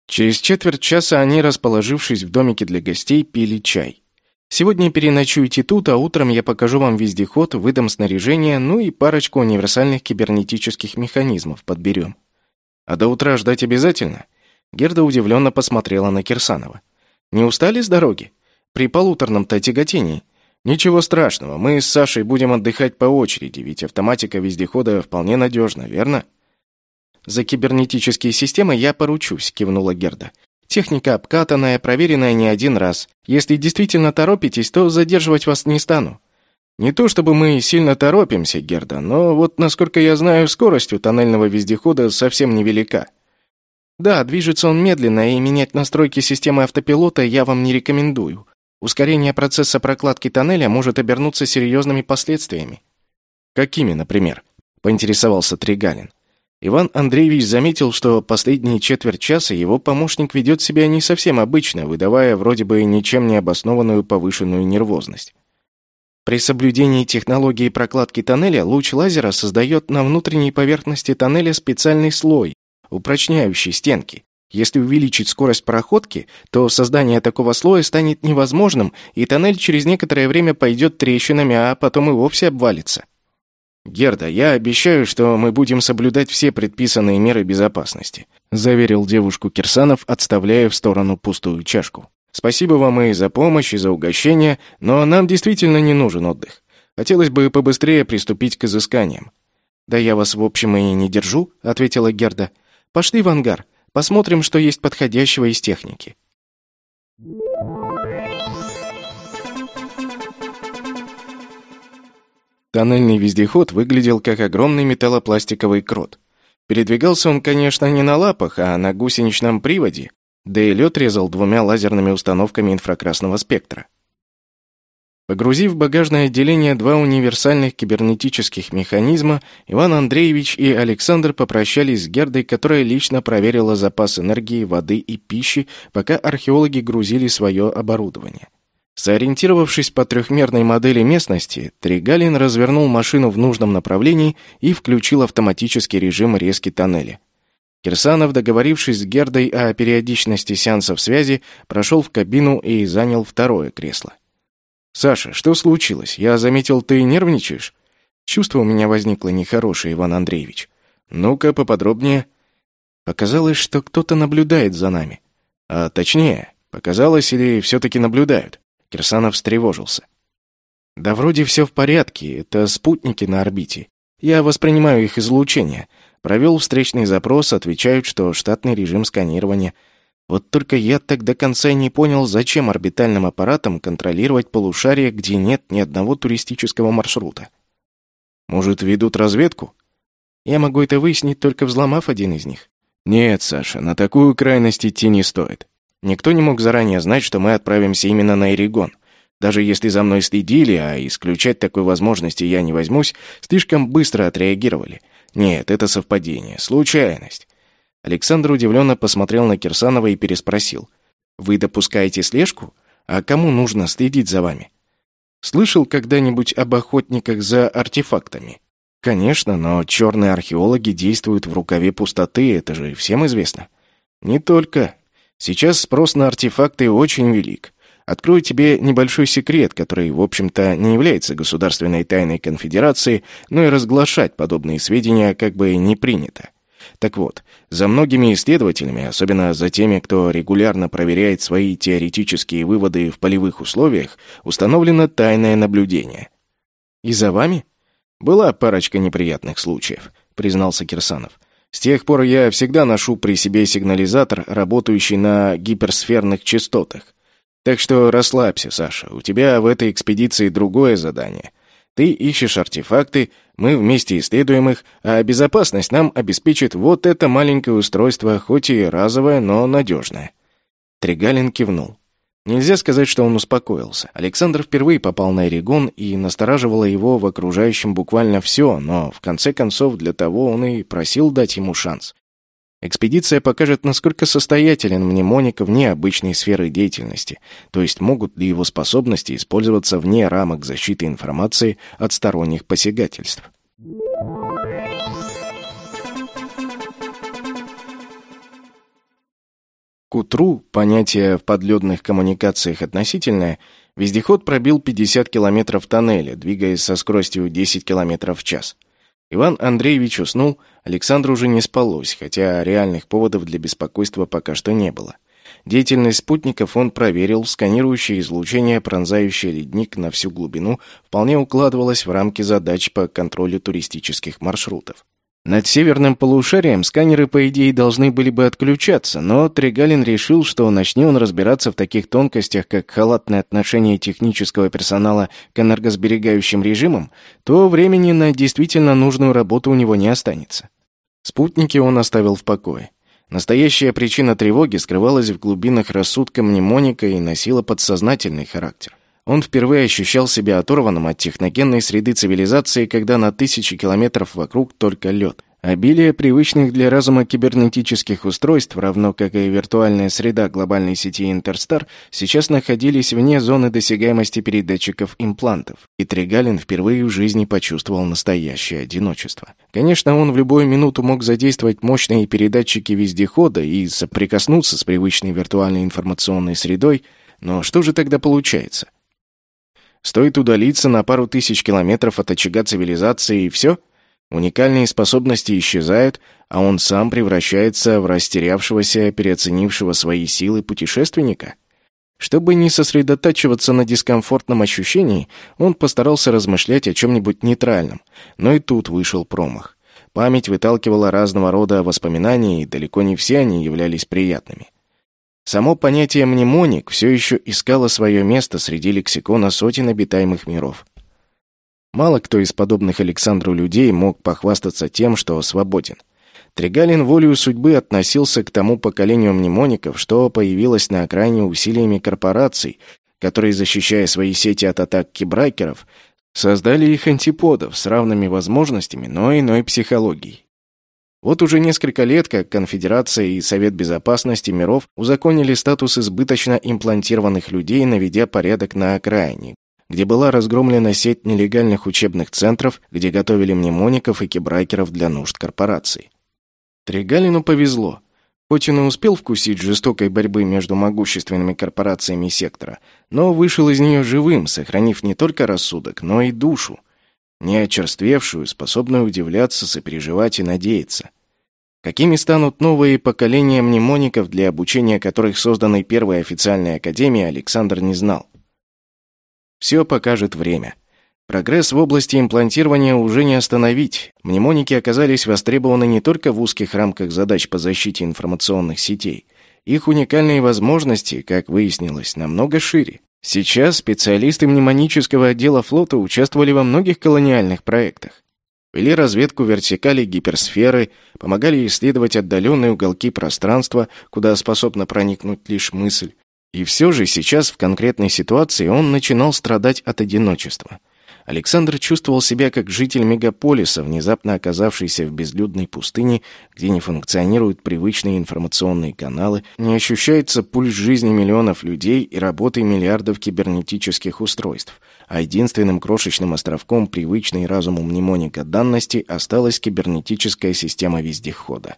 Через четверть часа они, расположившись в домике для гостей, пили чай. Сегодня переночуйте тут, а утром я покажу вам вездеход, выдам снаряжение, ну и парочку универсальных кибернетических механизмов подберем. А до утра ждать обязательно?» Герда удивленно посмотрела на Кирсанова. «Не устали с дороги? При полуторном-то тяготении. Ничего страшного, мы с Сашей будем отдыхать по очереди, ведь автоматика вездехода вполне надежна, верно?» «За кибернетические системы я поручусь», — кивнула Герда. «Техника обкатанная, проверенная не один раз. Если действительно торопитесь, то задерживать вас не стану». «Не то чтобы мы сильно торопимся, Герда, но вот, насколько я знаю, скорость у тоннельного вездехода совсем невелика». «Да, движется он медленно, и менять настройки системы автопилота я вам не рекомендую. Ускорение процесса прокладки тоннеля может обернуться серьезными последствиями». «Какими, например?» — поинтересовался Тригалин. Иван Андреевич заметил, что последние четверть часа его помощник ведет себя не совсем обычно, выдавая вроде бы ничем не обоснованную повышенную нервозность. При соблюдении технологии прокладки тоннеля луч лазера создает на внутренней поверхности тоннеля специальный слой, упрочняющий стенки. Если увеличить скорость проходки, то создание такого слоя станет невозможным, и тоннель через некоторое время пойдет трещинами, а потом и вовсе обвалится. «Герда, я обещаю, что мы будем соблюдать все предписанные меры безопасности», заверил девушку Кирсанов, отставляя в сторону пустую чашку. «Спасибо вам и за помощь, и за угощение, но нам действительно не нужен отдых. Хотелось бы побыстрее приступить к изысканиям». «Да я вас, в общем, и не держу», — ответила Герда. «Пошли в ангар, посмотрим, что есть подходящего из техники». Тоннельный вездеход выглядел как огромный металлопластиковый крот. Передвигался он, конечно, не на лапах, а на гусеничном приводе, да и лед резал двумя лазерными установками инфракрасного спектра. Погрузив в багажное отделение два универсальных кибернетических механизма, Иван Андреевич и Александр попрощались с Гердой, которая лично проверила запас энергии, воды и пищи, пока археологи грузили свое оборудование. Сориентировавшись по трехмерной модели местности, Тригалин развернул машину в нужном направлении и включил автоматический режим резки тоннеля. Кирсанов, договорившись с Гердой о периодичности сеансов связи, прошел в кабину и занял второе кресло. «Саша, что случилось? Я заметил, ты нервничаешь?» «Чувство у меня возникло нехорошее, Иван Андреевич. Ну-ка, поподробнее». «Показалось, что кто-то наблюдает за нами. А точнее, показалось или все-таки наблюдают?» Кирсанов встревожился. «Да вроде все в порядке, это спутники на орбите. Я воспринимаю их излучение. Провел встречный запрос, отвечают, что штатный режим сканирования. Вот только я так до конца не понял, зачем орбитальным аппаратам контролировать полушарие, где нет ни одного туристического маршрута. Может, ведут разведку? Я могу это выяснить, только взломав один из них. Нет, Саша, на такую крайность идти не стоит. Никто не мог заранее знать, что мы отправимся именно на Эригон. Даже если за мной следили, а исключать такой возможности я не возьмусь, слишком быстро отреагировали. Нет, это совпадение, случайность. Александр удивленно посмотрел на Кирсанова и переспросил. «Вы допускаете слежку? А кому нужно следить за вами?» «Слышал когда-нибудь об охотниках за артефактами?» «Конечно, но черные археологи действуют в рукаве пустоты, это же всем известно». «Не только. Сейчас спрос на артефакты очень велик. Открою тебе небольшой секрет, который, в общем-то, не является государственной тайной конфедерации, но и разглашать подобные сведения как бы не принято. Так вот, за многими исследователями, особенно за теми, кто регулярно проверяет свои теоретические выводы в полевых условиях, установлено тайное наблюдение. «И за вами?» «Была парочка неприятных случаев», — признался Кирсанов. С тех пор я всегда ношу при себе сигнализатор, работающий на гиперсферных частотах. Так что расслабься, Саша, у тебя в этой экспедиции другое задание. Ты ищешь артефакты, мы вместе исследуем их, а безопасность нам обеспечит вот это маленькое устройство, хоть и разовое, но надежное. Тригалин кивнул. Нельзя сказать, что он успокоился. Александр впервые попал на Эригон, и настораживало его в окружающем буквально все, но в конце концов для того он и просил дать ему шанс. Экспедиция покажет, насколько состоятелен мнемоник вне обычной сферы деятельности, то есть могут ли его способности использоваться вне рамок защиты информации от сторонних посягательств. Утру, понятие в подледных коммуникациях относительное, вездеход пробил 50 километров тоннеля, двигаясь со скоростью 10 километров в час. Иван Андреевич уснул, Александру уже не спалось, хотя реальных поводов для беспокойства пока что не было. Деятельность спутников он проверил, сканирующее излучение, пронзающее ледник на всю глубину, вполне укладывалось в рамки задач по контролю туристических маршрутов. Над северным полушарием сканеры, по идее, должны были бы отключаться, но Тригалин решил, что начни он разбираться в таких тонкостях, как халатное отношение технического персонала к энергосберегающим режимам, то времени на действительно нужную работу у него не останется. Спутники он оставил в покое. Настоящая причина тревоги скрывалась в глубинах рассудка мнемоника и носила подсознательный характер. Он впервые ощущал себя оторванным от техногенной среды цивилизации, когда на тысячи километров вокруг только лед. Обилие привычных для разума кибернетических устройств, равно как и виртуальная среда глобальной сети Интерстар, сейчас находились вне зоны досягаемости передатчиков имплантов, и Тригалин впервые в жизни почувствовал настоящее одиночество. Конечно, он в любую минуту мог задействовать мощные передатчики вездехода и соприкоснуться с привычной виртуальной информационной средой, но что же тогда получается? Стоит удалиться на пару тысяч километров от очага цивилизации, и все? Уникальные способности исчезают, а он сам превращается в растерявшегося, переоценившего свои силы путешественника? Чтобы не сосредотачиваться на дискомфортном ощущении, он постарался размышлять о чем-нибудь нейтральном, но и тут вышел промах. Память выталкивала разного рода воспоминания, и далеко не все они являлись приятными. Само понятие «мнемоник» все еще искало свое место среди лексикона сотен обитаемых миров. Мало кто из подобных Александру людей мог похвастаться тем, что свободен. Тригалин волею судьбы относился к тому поколению мнемоников, что появилось на окраине усилиями корпораций, которые, защищая свои сети от атак кибрайкеров, создали их антиподов с равными возможностями, но иной психологией. Вот уже несколько лет, как Конфедерация и Совет Безопасности миров узаконили статус избыточно имплантированных людей, наведя порядок на окраине, где была разгромлена сеть нелегальных учебных центров, где готовили мнемоников и кибрайкеров для нужд корпораций. Тригалину повезло. Хоть он и успел вкусить жестокой борьбы между могущественными корпорациями сектора, но вышел из нее живым, сохранив не только рассудок, но и душу, не очерствевшую, способную удивляться, сопереживать и надеяться. Какими станут новые поколения мнемоников, для обучения которых созданной первой официальной академией, Александр не знал. Все покажет время. Прогресс в области имплантирования уже не остановить. Мнемоники оказались востребованы не только в узких рамках задач по защите информационных сетей. Их уникальные возможности, как выяснилось, намного шире. Сейчас специалисты мнемонического отдела флота участвовали во многих колониальных проектах вели разведку вертикали гиперсферы, помогали исследовать отдаленные уголки пространства, куда способна проникнуть лишь мысль. И все же сейчас в конкретной ситуации он начинал страдать от одиночества. Александр чувствовал себя как житель мегаполиса, внезапно оказавшийся в безлюдной пустыне, где не функционируют привычные информационные каналы, не ощущается пульс жизни миллионов людей и работы миллиардов кибернетических устройств, а единственным крошечным островком привычной разуму мнемоника данности осталась кибернетическая система вездехода.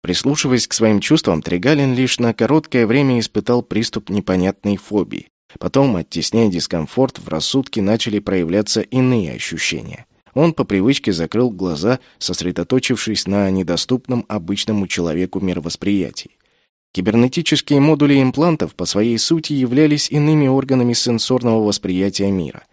Прислушиваясь к своим чувствам, Тригалин лишь на короткое время испытал приступ непонятной фобии. Потом, оттесняя дискомфорт, в рассудке начали проявляться иные ощущения. Он по привычке закрыл глаза, сосредоточившись на недоступном обычному человеку мировосприятии. Кибернетические модули имплантов по своей сути являлись иными органами сенсорного восприятия мира.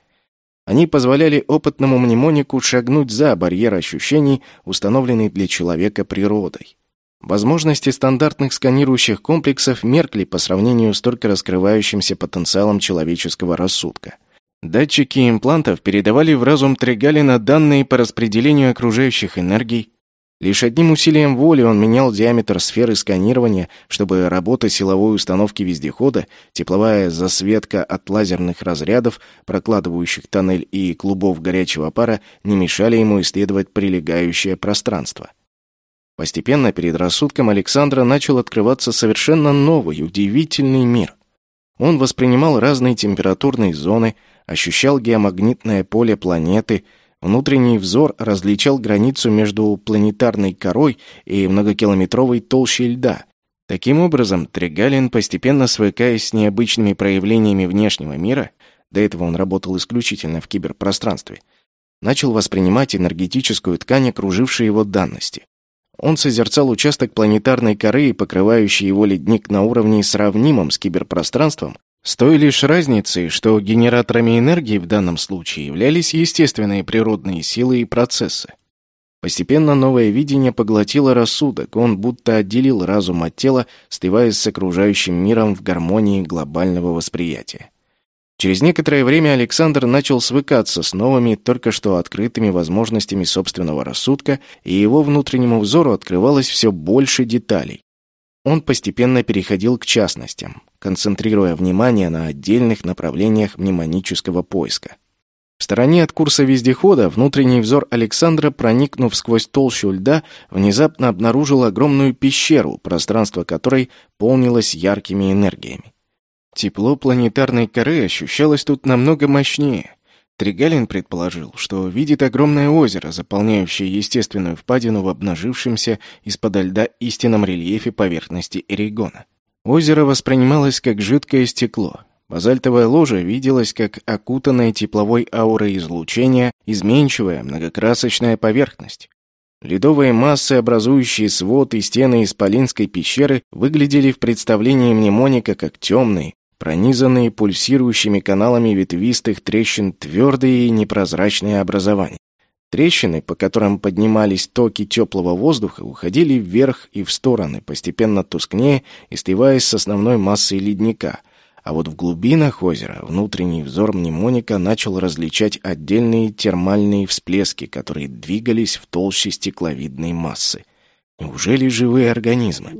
Они позволяли опытному мнемонику шагнуть за барьер ощущений, установленный для человека природой. Возможности стандартных сканирующих комплексов меркли по сравнению с только раскрывающимся потенциалом человеческого рассудка. Датчики имплантов передавали в разум Тригалина данные по распределению окружающих энергий. Лишь одним усилием воли он менял диаметр сферы сканирования, чтобы работа силовой установки вездехода, тепловая засветка от лазерных разрядов, прокладывающих тоннель и клубов горячего пара не мешали ему исследовать прилегающее пространство. Постепенно перед рассудком Александра начал открываться совершенно новый, удивительный мир. Он воспринимал разные температурные зоны, ощущал геомагнитное поле планеты, внутренний взор различал границу между планетарной корой и многокилометровой толщей льда. Таким образом, Тригалин, постепенно свыкаясь с необычными проявлениями внешнего мира, до этого он работал исключительно в киберпространстве, начал воспринимать энергетическую ткань окружившей его данности. Он созерцал участок планетарной коры, покрывающий его ледник на уровне сравнимом с киберпространством, с той лишь разницей, что генераторами энергии в данном случае являлись естественные природные силы и процессы. Постепенно новое видение поглотило рассудок, он будто отделил разум от тела, сливаясь с окружающим миром в гармонии глобального восприятия. Через некоторое время Александр начал свыкаться с новыми, только что открытыми возможностями собственного рассудка, и его внутреннему взору открывалось все больше деталей. Он постепенно переходил к частностям, концентрируя внимание на отдельных направлениях мнемонического поиска. В стороне от курса вездехода внутренний взор Александра, проникнув сквозь толщу льда, внезапно обнаружил огромную пещеру, пространство которой полнилось яркими энергиями. Тепло планетарной коры ощущалось тут намного мощнее. Тригалин предположил, что видит огромное озеро, заполняющее естественную впадину в обнажившемся из-под льда истинном рельефе поверхности Эригона. Озеро воспринималось как жидкое стекло. Базальтовая ложа виделась как окутанная тепловой аурой излучения, изменчивая многокрасочная поверхность. Ледовые массы, образующие свод и стены Исполинской пещеры, выглядели в представлении мнемоника как темные, пронизанные пульсирующими каналами ветвистых трещин твердые и непрозрачные образования. Трещины, по которым поднимались токи теплого воздуха, уходили вверх и в стороны, постепенно тускнее и с основной массой ледника. А вот в глубинах озера внутренний взор мнемоника начал различать отдельные термальные всплески, которые двигались в толще стекловидной массы. Неужели живые организмы?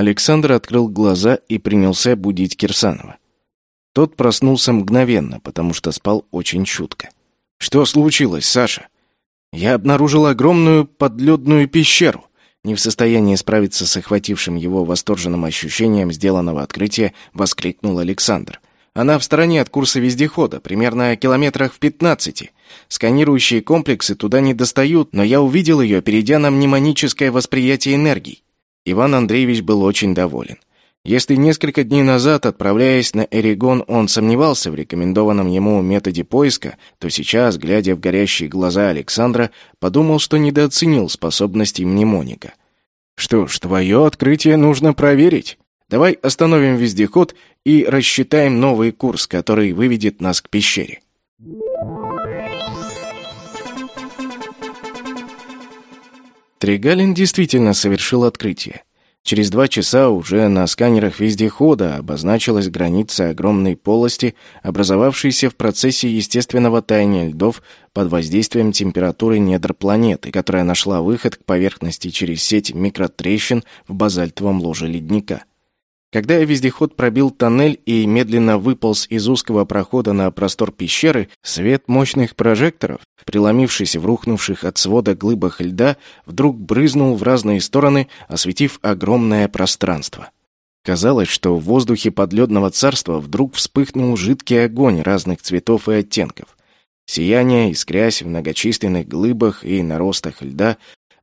Александр открыл глаза и принялся будить Кирсанова. Тот проснулся мгновенно, потому что спал очень чутко. «Что случилось, Саша?» «Я обнаружил огромную подледную пещеру». Не в состоянии справиться с охватившим его восторженным ощущением сделанного открытия, воскликнул Александр. «Она в стороне от курса вездехода, примерно километрах в пятнадцати. Сканирующие комплексы туда не достают, но я увидел ее, перейдя на мнемоническое восприятие энергий. Иван Андреевич был очень доволен. Если несколько дней назад, отправляясь на Эригон, он сомневался в рекомендованном ему методе поиска, то сейчас, глядя в горящие глаза Александра, подумал, что недооценил способности мнемоника. «Что ж, твое открытие нужно проверить. Давай остановим вездеход и рассчитаем новый курс, который выведет нас к пещере». Тригалин действительно совершил открытие. Через два часа уже на сканерах вездехода обозначилась граница огромной полости, образовавшейся в процессе естественного таяния льдов под воздействием температуры недр планеты, которая нашла выход к поверхности через сеть микротрещин в базальтовом ложе ледника. Когда вездеход пробил тоннель и медленно выполз из узкого прохода на простор пещеры, свет мощных прожекторов, преломившись в рухнувших от свода глыбах льда, вдруг брызнул в разные стороны, осветив огромное пространство. Казалось, что в воздухе подледного царства вдруг вспыхнул жидкий огонь разных цветов и оттенков. Сияние, искрясь в многочисленных глыбах и наростах льда,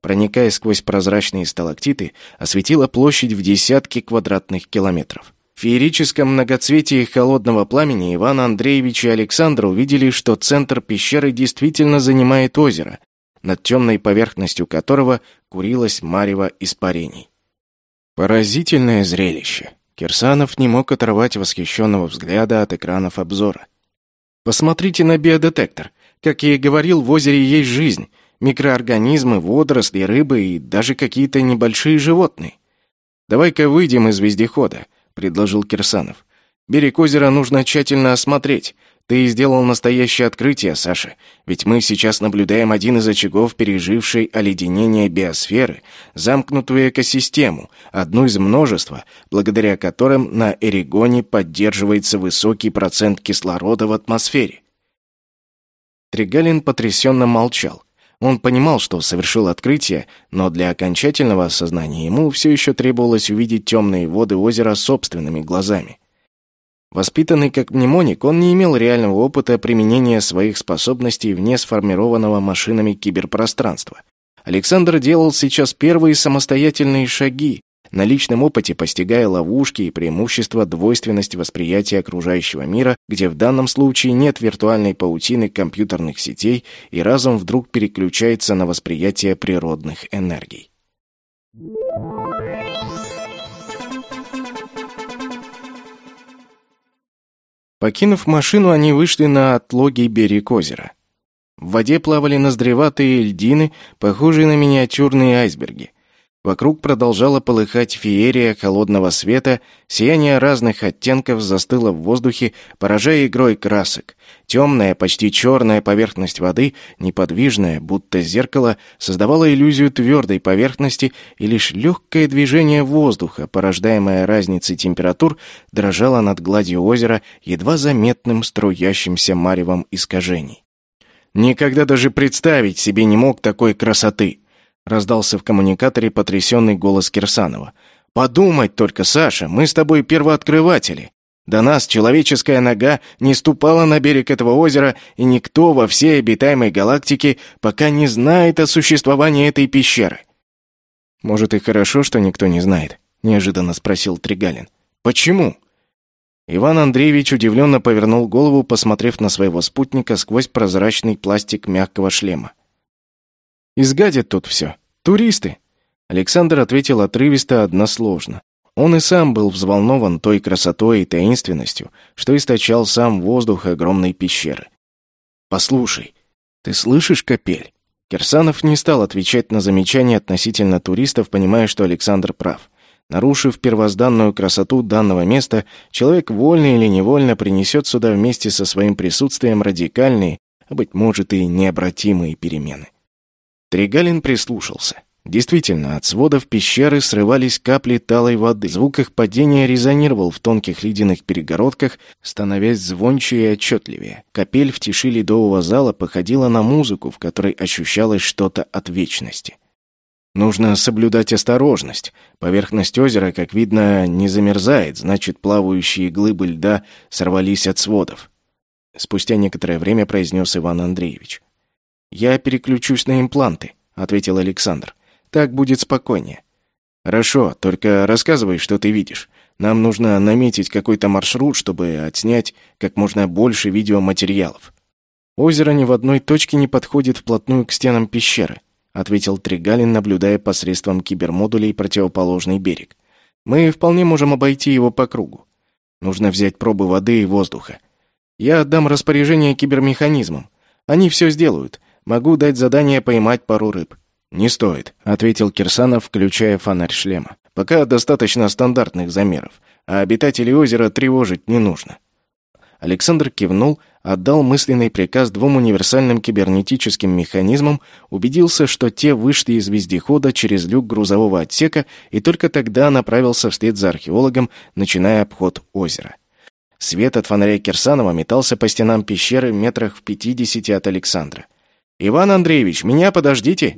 проникая сквозь прозрачные сталактиты, осветила площадь в десятки квадратных километров. В феерическом многоцветии холодного пламени Иван Андреевич и Александр увидели, что центр пещеры действительно занимает озеро, над темной поверхностью которого курилось марево испарений. Поразительное зрелище. Кирсанов не мог оторвать восхищенного взгляда от экранов обзора. «Посмотрите на биодетектор. Как я и говорил, в озере есть жизнь. Микроорганизмы, водоросли, рыбы и даже какие-то небольшие животные. «Давай-ка выйдем из вездехода», — предложил Кирсанов. «Берег озера нужно тщательно осмотреть. Ты сделал настоящее открытие, Саша. Ведь мы сейчас наблюдаем один из очагов, пережившей оледенение биосферы, замкнутую экосистему, одну из множества, благодаря которым на Эригоне поддерживается высокий процент кислорода в атмосфере». Тригалин потрясенно молчал. Он понимал, что совершил открытие, но для окончательного осознания ему все еще требовалось увидеть темные воды озера собственными глазами. Воспитанный как мнемоник, он не имел реального опыта применения своих способностей вне сформированного машинами киберпространства. Александр делал сейчас первые самостоятельные шаги, на личном опыте постигая ловушки и преимущества двойственности восприятия окружающего мира, где в данном случае нет виртуальной паутины компьютерных сетей и разум вдруг переключается на восприятие природных энергий. Покинув машину, они вышли на отлогий берег озера. В воде плавали ноздреватые льдины, похожие на миниатюрные айсберги. Вокруг продолжала полыхать феерия холодного света, сияние разных оттенков застыло в воздухе, поражая игрой красок. Темная, почти черная поверхность воды, неподвижная, будто зеркало, создавала иллюзию твердой поверхности, и лишь легкое движение воздуха, порождаемое разницей температур, дрожало над гладью озера едва заметным струящимся маревом искажений. Никогда даже представить себе не мог такой красоты. Раздался в коммуникаторе потрясенный голос Кирсанова. «Подумать только, Саша, мы с тобой первооткрыватели. До нас человеческая нога не ступала на берег этого озера, и никто во всей обитаемой галактике пока не знает о существовании этой пещеры». «Может, и хорошо, что никто не знает?» — неожиданно спросил Тригалин. «Почему?» Иван Андреевич удивленно повернул голову, посмотрев на своего спутника сквозь прозрачный пластик мягкого шлема. «Изгадят тут все. Туристы!» Александр ответил отрывисто, односложно. Он и сам был взволнован той красотой и таинственностью, что источал сам воздух огромной пещеры. «Послушай, ты слышишь капель?» Кирсанов не стал отвечать на замечания относительно туристов, понимая, что Александр прав. Нарушив первозданную красоту данного места, человек вольно или невольно принесет сюда вместе со своим присутствием радикальные, а, быть может, и необратимые перемены. Тригалин прислушался. Действительно, от сводов пещеры срывались капли талой воды. Звук их падения резонировал в тонких ледяных перегородках, становясь звонче и отчетливее. Капель в тиши ледового зала походила на музыку, в которой ощущалось что-то от вечности. Нужно соблюдать осторожность. Поверхность озера, как видно, не замерзает, значит, плавающие глыбы льда сорвались от сводов. Спустя некоторое время произнес Иван Андреевич. «Я переключусь на импланты», — ответил Александр. «Так будет спокойнее». «Хорошо, только рассказывай, что ты видишь. Нам нужно наметить какой-то маршрут, чтобы отснять как можно больше видеоматериалов». Озеро ни в одной точке не подходит вплотную к стенам пещеры ответил Тригалин, наблюдая посредством кибермодулей противоположный берег. Мы вполне можем обойти его по кругу. Нужно взять пробы воды и воздуха. Я отдам распоряжение кибермеханизмам. Они все сделают. Могу дать задание поймать пару рыб. Не стоит, ответил Кирсанов, включая фонарь шлема. Пока достаточно стандартных замеров, а обитателей озера тревожить не нужно. Александр кивнул, отдал мысленный приказ двум универсальным кибернетическим механизмам, убедился, что те вышли из вездехода через люк грузового отсека и только тогда направился вслед за археологом, начиная обход озера. Свет от фонаря Кирсанова метался по стенам пещеры метрах в пятидесяти от Александра. «Иван Андреевич, меня подождите!»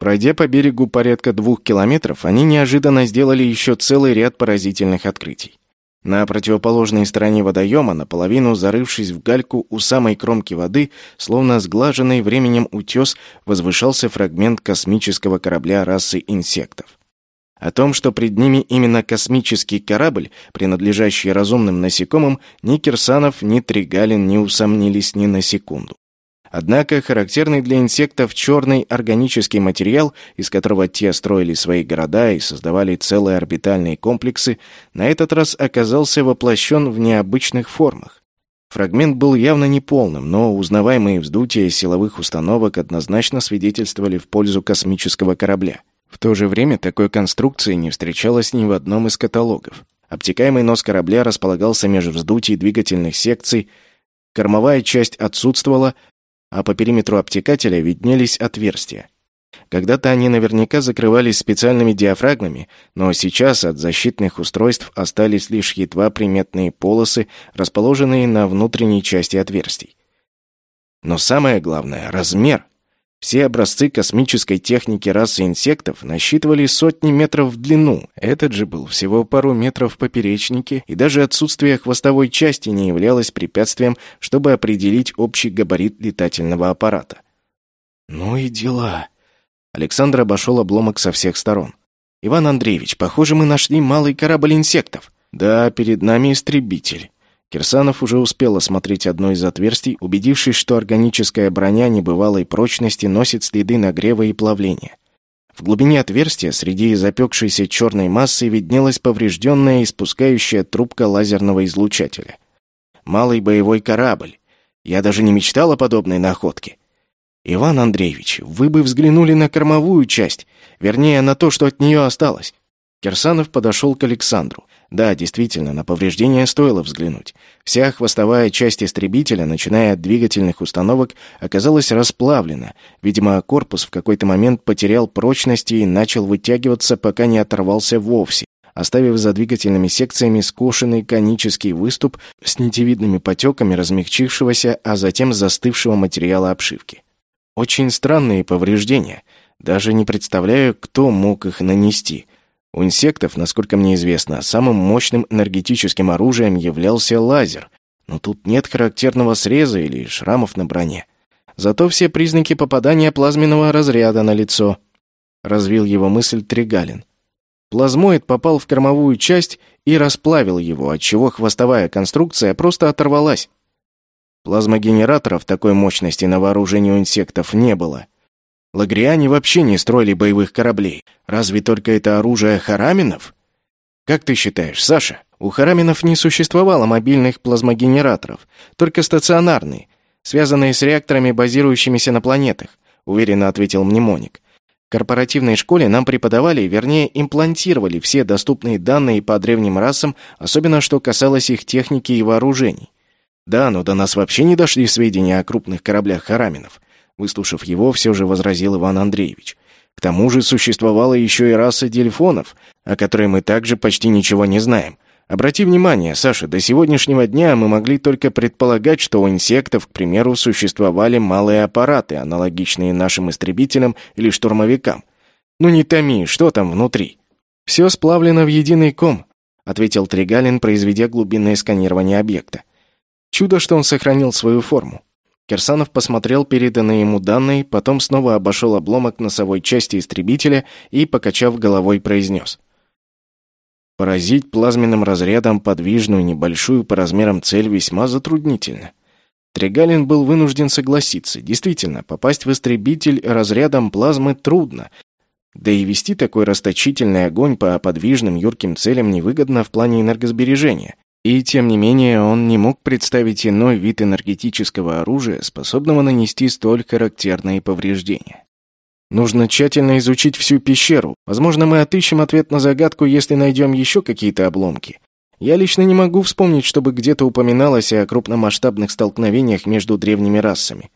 Пройдя по берегу порядка двух километров, они неожиданно сделали еще целый ряд поразительных открытий. На противоположной стороне водоема, наполовину зарывшись в гальку у самой кромки воды, словно сглаженный временем утес, возвышался фрагмент космического корабля расы инсектов. О том, что пред ними именно космический корабль, принадлежащий разумным насекомым, ни Кирсанов, ни Тригалин не усомнились ни на секунду. Однако характерный для инсектов черный органический материал, из которого те строили свои города и создавали целые орбитальные комплексы, на этот раз оказался воплощен в необычных формах. Фрагмент был явно неполным, но узнаваемые вздутия силовых установок однозначно свидетельствовали в пользу космического корабля. В то же время такой конструкции не встречалось ни в одном из каталогов. Обтекаемый нос корабля располагался между вздутий двигательных секций, кормовая часть отсутствовала, а по периметру обтекателя виднелись отверстия. Когда-то они наверняка закрывались специальными диафрагмами, но сейчас от защитных устройств остались лишь едва приметные полосы, расположенные на внутренней части отверстий. Но самое главное — размер. Все образцы космической техники расы инсектов насчитывали сотни метров в длину. Этот же был всего пару метров в поперечнике, и даже отсутствие хвостовой части не являлось препятствием, чтобы определить общий габарит летательного аппарата. «Ну и дела!» Александр обошел обломок со всех сторон. «Иван Андреевич, похоже, мы нашли малый корабль инсектов». «Да, перед нами истребитель. Кирсанов уже успел осмотреть одно из отверстий, убедившись, что органическая броня небывалой прочности носит следы нагрева и плавления. В глубине отверстия среди запекшейся черной массы виднелась поврежденная испускающая трубка лазерного излучателя. Малый боевой корабль. Я даже не мечтал о подобной находке. Иван Андреевич, вы бы взглянули на кормовую часть, вернее, на то, что от нее осталось. Кирсанов подошел к Александру. Да, действительно, на повреждения стоило взглянуть. Вся хвостовая часть истребителя, начиная от двигательных установок, оказалась расплавлена. Видимо, корпус в какой-то момент потерял прочность и начал вытягиваться, пока не оторвался вовсе, оставив за двигательными секциями скошенный конический выступ с нитевидными потеками размягчившегося, а затем застывшего материала обшивки. Очень странные повреждения. Даже не представляю, кто мог их нанести. У инсектов, насколько мне известно, самым мощным энергетическим оружием являлся лазер, но тут нет характерного среза или шрамов на броне. Зато все признаки попадания плазменного разряда на лицо. Развил его мысль Тригалин. Плазмоид попал в кормовую часть и расплавил его, отчего хвостовая конструкция просто оторвалась. Плазмогенераторов такой мощности на вооружении у инсектов не было. Лагриане вообще не строили боевых кораблей. Разве только это оружие хараминов? Как ты считаешь, Саша? У хараминов не существовало мобильных плазмогенераторов, только стационарные, связанные с реакторами, базирующимися на планетах, уверенно ответил мнемоник. В корпоративной школе нам преподавали, вернее, имплантировали все доступные данные по древним расам, особенно что касалось их техники и вооружений. Да, но до нас вообще не дошли сведения о крупных кораблях хараминов. Выслушав его, все же возразил Иван Андреевич. К тому же существовала еще и раса дельфонов, о которой мы также почти ничего не знаем. Обрати внимание, Саша, до сегодняшнего дня мы могли только предполагать, что у инсектов, к примеру, существовали малые аппараты, аналогичные нашим истребителям или штурмовикам. Ну не томи, что там внутри? Все сплавлено в единый ком, ответил Тригалин, произведя глубинное сканирование объекта. Чудо, что он сохранил свою форму. Кирсанов посмотрел переданные ему данные, потом снова обошел обломок носовой части истребителя и, покачав головой, произнес. Поразить плазменным разрядом подвижную небольшую по размерам цель весьма затруднительно. Тригалин был вынужден согласиться. Действительно, попасть в истребитель разрядом плазмы трудно. Да и вести такой расточительный огонь по подвижным юрким целям невыгодно в плане энергосбережения. И тем не менее он не мог представить иной вид энергетического оружия, способного нанести столь характерные повреждения. Нужно тщательно изучить всю пещеру. Возможно, мы отыщем ответ на загадку, если найдем еще какие-то обломки. Я лично не могу вспомнить, чтобы где-то упоминалось о крупномасштабных столкновениях между древними расами.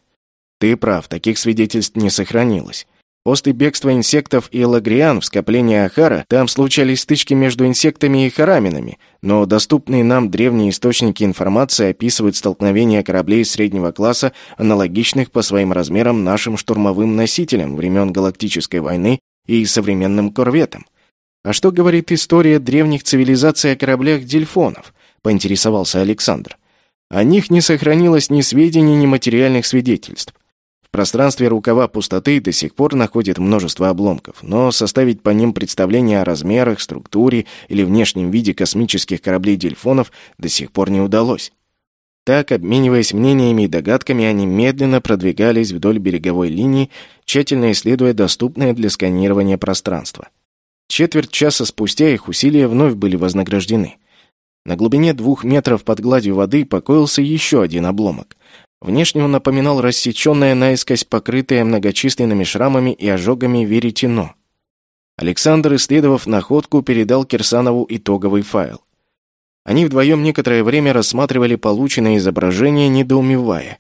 Ты прав, таких свидетельств не сохранилось. После бегства инсектов и лагриан в скоплении Ахара там случались стычки между инсектами и хараминами, но доступные нам древние источники информации описывают столкновения кораблей среднего класса, аналогичных по своим размерам нашим штурмовым носителям времен Галактической войны и современным корветам. А что говорит история древних цивилизаций о кораблях дельфонов? поинтересовался Александр. О них не сохранилось ни сведений, ни материальных свидетельств пространстве рукава пустоты до сих пор находит множество обломков, но составить по ним представление о размерах, структуре или внешнем виде космических кораблей-дельфонов до сих пор не удалось. Так, обмениваясь мнениями и догадками, они медленно продвигались вдоль береговой линии, тщательно исследуя доступное для сканирования пространство. Четверть часа спустя их усилия вновь были вознаграждены. На глубине двух метров под гладью воды покоился еще один обломок. Внешне он напоминал рассеченное наискось покрытое многочисленными шрамами и ожогами веретено. Александр, исследовав находку, передал Кирсанову итоговый файл. Они вдвоем некоторое время рассматривали полученное изображение, недоумевая.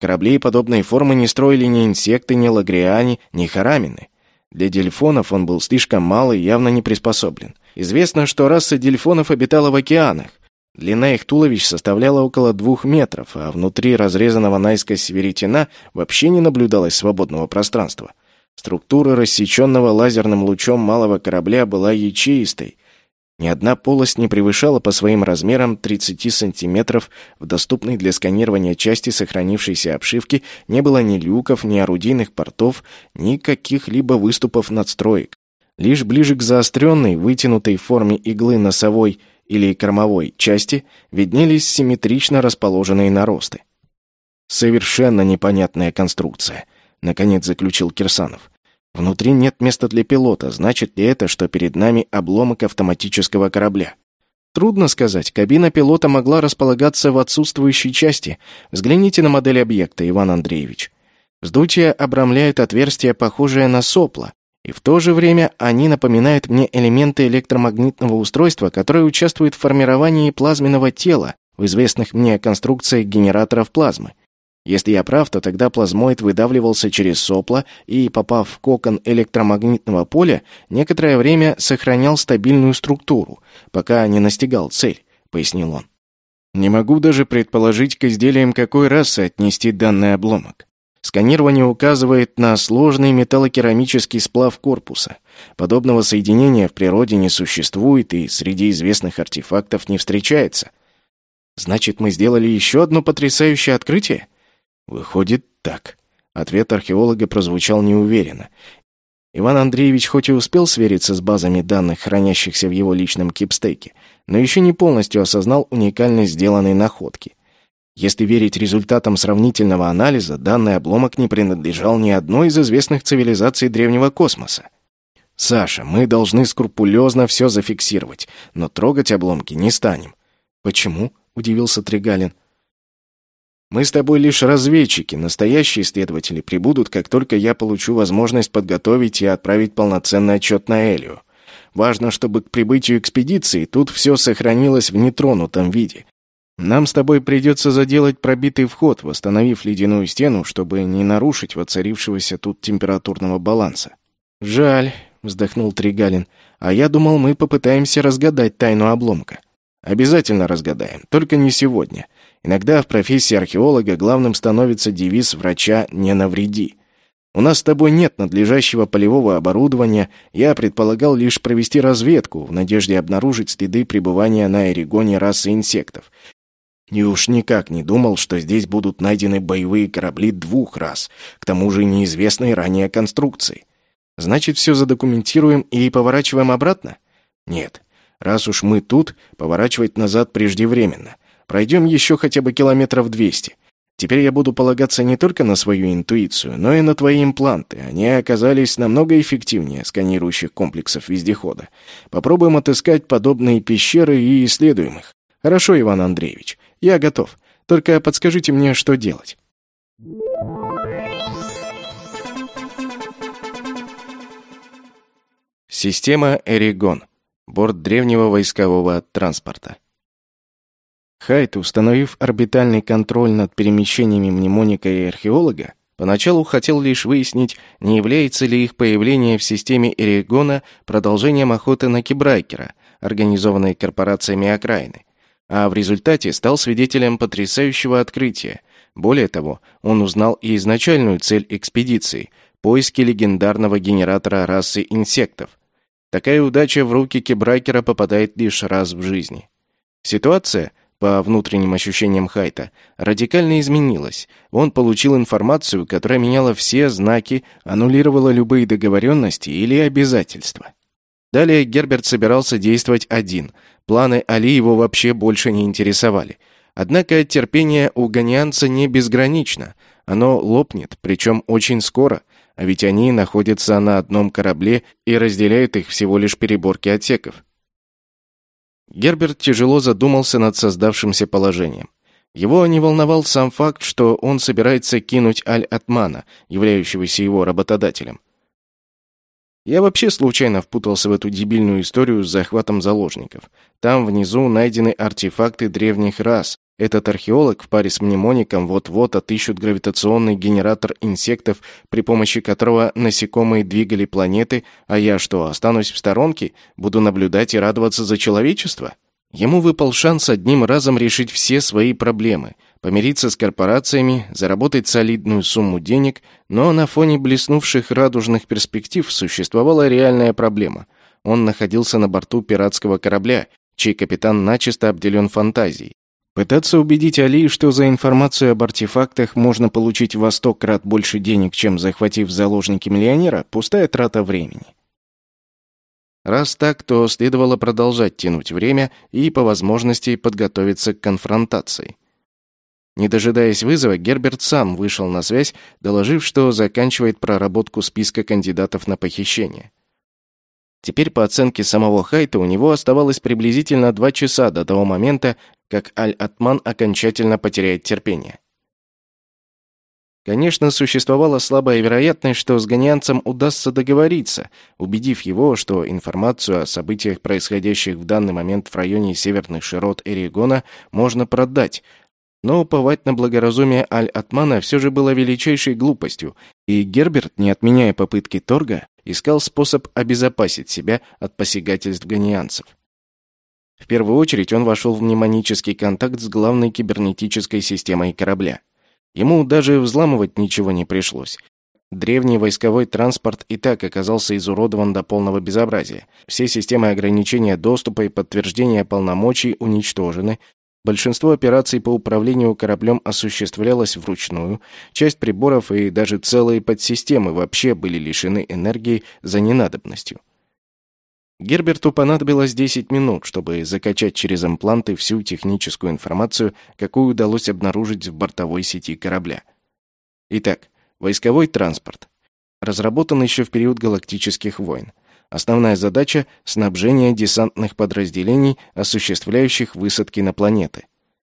Кораблей подобной формы не строили ни инсекты, ни лагриане, ни харамины. Для дельфонов он был слишком мал и явно не приспособлен. Известно, что раса дельфонов обитала в океанах. Длина их туловищ составляла около двух метров, а внутри разрезанного наискось веретена вообще не наблюдалось свободного пространства. Структура рассеченного лазерным лучом малого корабля была ячеистой. Ни одна полость не превышала по своим размерам 30 сантиметров, в доступной для сканирования части сохранившейся обшивки не было ни люков, ни орудийных портов, ни каких-либо выступов надстроек. Лишь ближе к заостренной, вытянутой форме иглы носовой или кормовой части виднелись симметрично расположенные наросты. «Совершенно непонятная конструкция», — наконец заключил Кирсанов. Внутри нет места для пилота. Значит ли это, что перед нами обломок автоматического корабля? Трудно сказать. Кабина пилота могла располагаться в отсутствующей части. Взгляните на модель объекта, Иван Андреевич. Вздутие обрамляет отверстие, похожее на сопло, и в то же время они напоминают мне элементы электромагнитного устройства, которое участвует в формировании плазменного тела в известных мне конструкциях генераторов плазмы. Если я прав, то тогда плазмоид выдавливался через сопло и, попав в кокон электромагнитного поля, некоторое время сохранял стабильную структуру, пока не настигал цель, пояснил он. Не могу даже предположить к изделиям какой расы отнести данный обломок. Сканирование указывает на сложный металлокерамический сплав корпуса. Подобного соединения в природе не существует и среди известных артефактов не встречается. Значит, мы сделали еще одно потрясающее открытие? Выходит, так. Ответ археолога прозвучал неуверенно. Иван Андреевич хоть и успел свериться с базами данных, хранящихся в его личном кипстеке, но еще не полностью осознал уникальность сделанной находки. Если верить результатам сравнительного анализа, данный обломок не принадлежал ни одной из известных цивилизаций древнего космоса. «Саша, мы должны скрупулезно все зафиксировать, но трогать обломки не станем». «Почему?» — удивился Тригалин. «Мы с тобой лишь разведчики, настоящие исследователи прибудут, как только я получу возможность подготовить и отправить полноценный отчет на Элию. Важно, чтобы к прибытию экспедиции тут все сохранилось в нетронутом виде, нам с тобой придется заделать пробитый вход, восстановив ледяную стену, чтобы не нарушить воцарившегося тут температурного баланса. Жаль, вздохнул Тригалин. А я думал, мы попытаемся разгадать тайну обломка. Обязательно разгадаем, только не сегодня. Иногда в профессии археолога главным становится девиз врача «не навреди». У нас с тобой нет надлежащего полевого оборудования, я предполагал лишь провести разведку в надежде обнаружить следы пребывания на Эригоне расы инсектов. И уж никак не думал, что здесь будут найдены боевые корабли двух рас, к тому же неизвестной ранее конструкции. Значит, все задокументируем и поворачиваем обратно? Нет. Раз уж мы тут, поворачивать назад преждевременно. Пройдем еще хотя бы километров двести. Теперь я буду полагаться не только на свою интуицию, но и на твои импланты. Они оказались намного эффективнее сканирующих комплексов вездехода. Попробуем отыскать подобные пещеры и исследуем их. Хорошо, Иван Андреевич. Я готов. Только подскажите мне, что делать. Система Эригон. Борт древнего войскового транспорта. Хайт, установив орбитальный контроль над перемещениями мнемоника и археолога, поначалу хотел лишь выяснить, не является ли их появление в системе Эригона продолжением охоты на Кибрайкера, организованной корпорациями окраины а в результате стал свидетелем потрясающего открытия. Более того, он узнал и изначальную цель экспедиции – поиски легендарного генератора расы инсектов. Такая удача в руки Кебрайкера попадает лишь раз в жизни. Ситуация, по внутренним ощущениям Хайта, радикально изменилась. Он получил информацию, которая меняла все знаки, аннулировала любые договоренности или обязательства. Далее Герберт собирался действовать один. Планы Али его вообще больше не интересовали. Однако терпение у ганианца не безгранично. Оно лопнет, причем очень скоро, а ведь они находятся на одном корабле и разделяют их всего лишь переборки отсеков. Герберт тяжело задумался над создавшимся положением. Его не волновал сам факт, что он собирается кинуть Аль-Атмана, являющегося его работодателем. Я вообще случайно впутался в эту дебильную историю с захватом заложников. Там внизу найдены артефакты древних рас. Этот археолог в паре с мнемоником вот-вот отыщут гравитационный генератор инсектов, при помощи которого насекомые двигали планеты, а я что, останусь в сторонке, буду наблюдать и радоваться за человечество? Ему выпал шанс одним разом решить все свои проблемы — помириться с корпорациями, заработать солидную сумму денег, но на фоне блеснувших радужных перспектив существовала реальная проблема. Он находился на борту пиратского корабля, чей капитан начисто обделен фантазией. Пытаться убедить Али, что за информацию об артефактах можно получить во сто крат больше денег, чем захватив заложники миллионера, пустая трата времени. Раз так, то следовало продолжать тянуть время и, по возможности, подготовиться к конфронтации. Не дожидаясь вызова, Герберт сам вышел на связь, доложив, что заканчивает проработку списка кандидатов на похищение. Теперь, по оценке самого Хайта, у него оставалось приблизительно два часа до того момента, как Аль-Атман окончательно потеряет терпение. Конечно, существовала слабая вероятность, что с ганианцем удастся договориться, убедив его, что информацию о событиях, происходящих в данный момент в районе северных широт Эригона, можно продать. Но уповать на благоразумие Аль-Атмана все же было величайшей глупостью, и Герберт, не отменяя попытки торга, искал способ обезопасить себя от посягательств ганианцев. В первую очередь он вошел в мнемонический контакт с главной кибернетической системой корабля. Ему даже взламывать ничего не пришлось. Древний войсковой транспорт и так оказался изуродован до полного безобразия. Все системы ограничения доступа и подтверждения полномочий уничтожены. Большинство операций по управлению кораблем осуществлялось вручную. Часть приборов и даже целые подсистемы вообще были лишены энергии за ненадобностью. Герберту понадобилось 10 минут, чтобы закачать через импланты всю техническую информацию, какую удалось обнаружить в бортовой сети корабля. Итак, войсковой транспорт. Разработан еще в период галактических войн. Основная задача — снабжение десантных подразделений, осуществляющих высадки на планеты.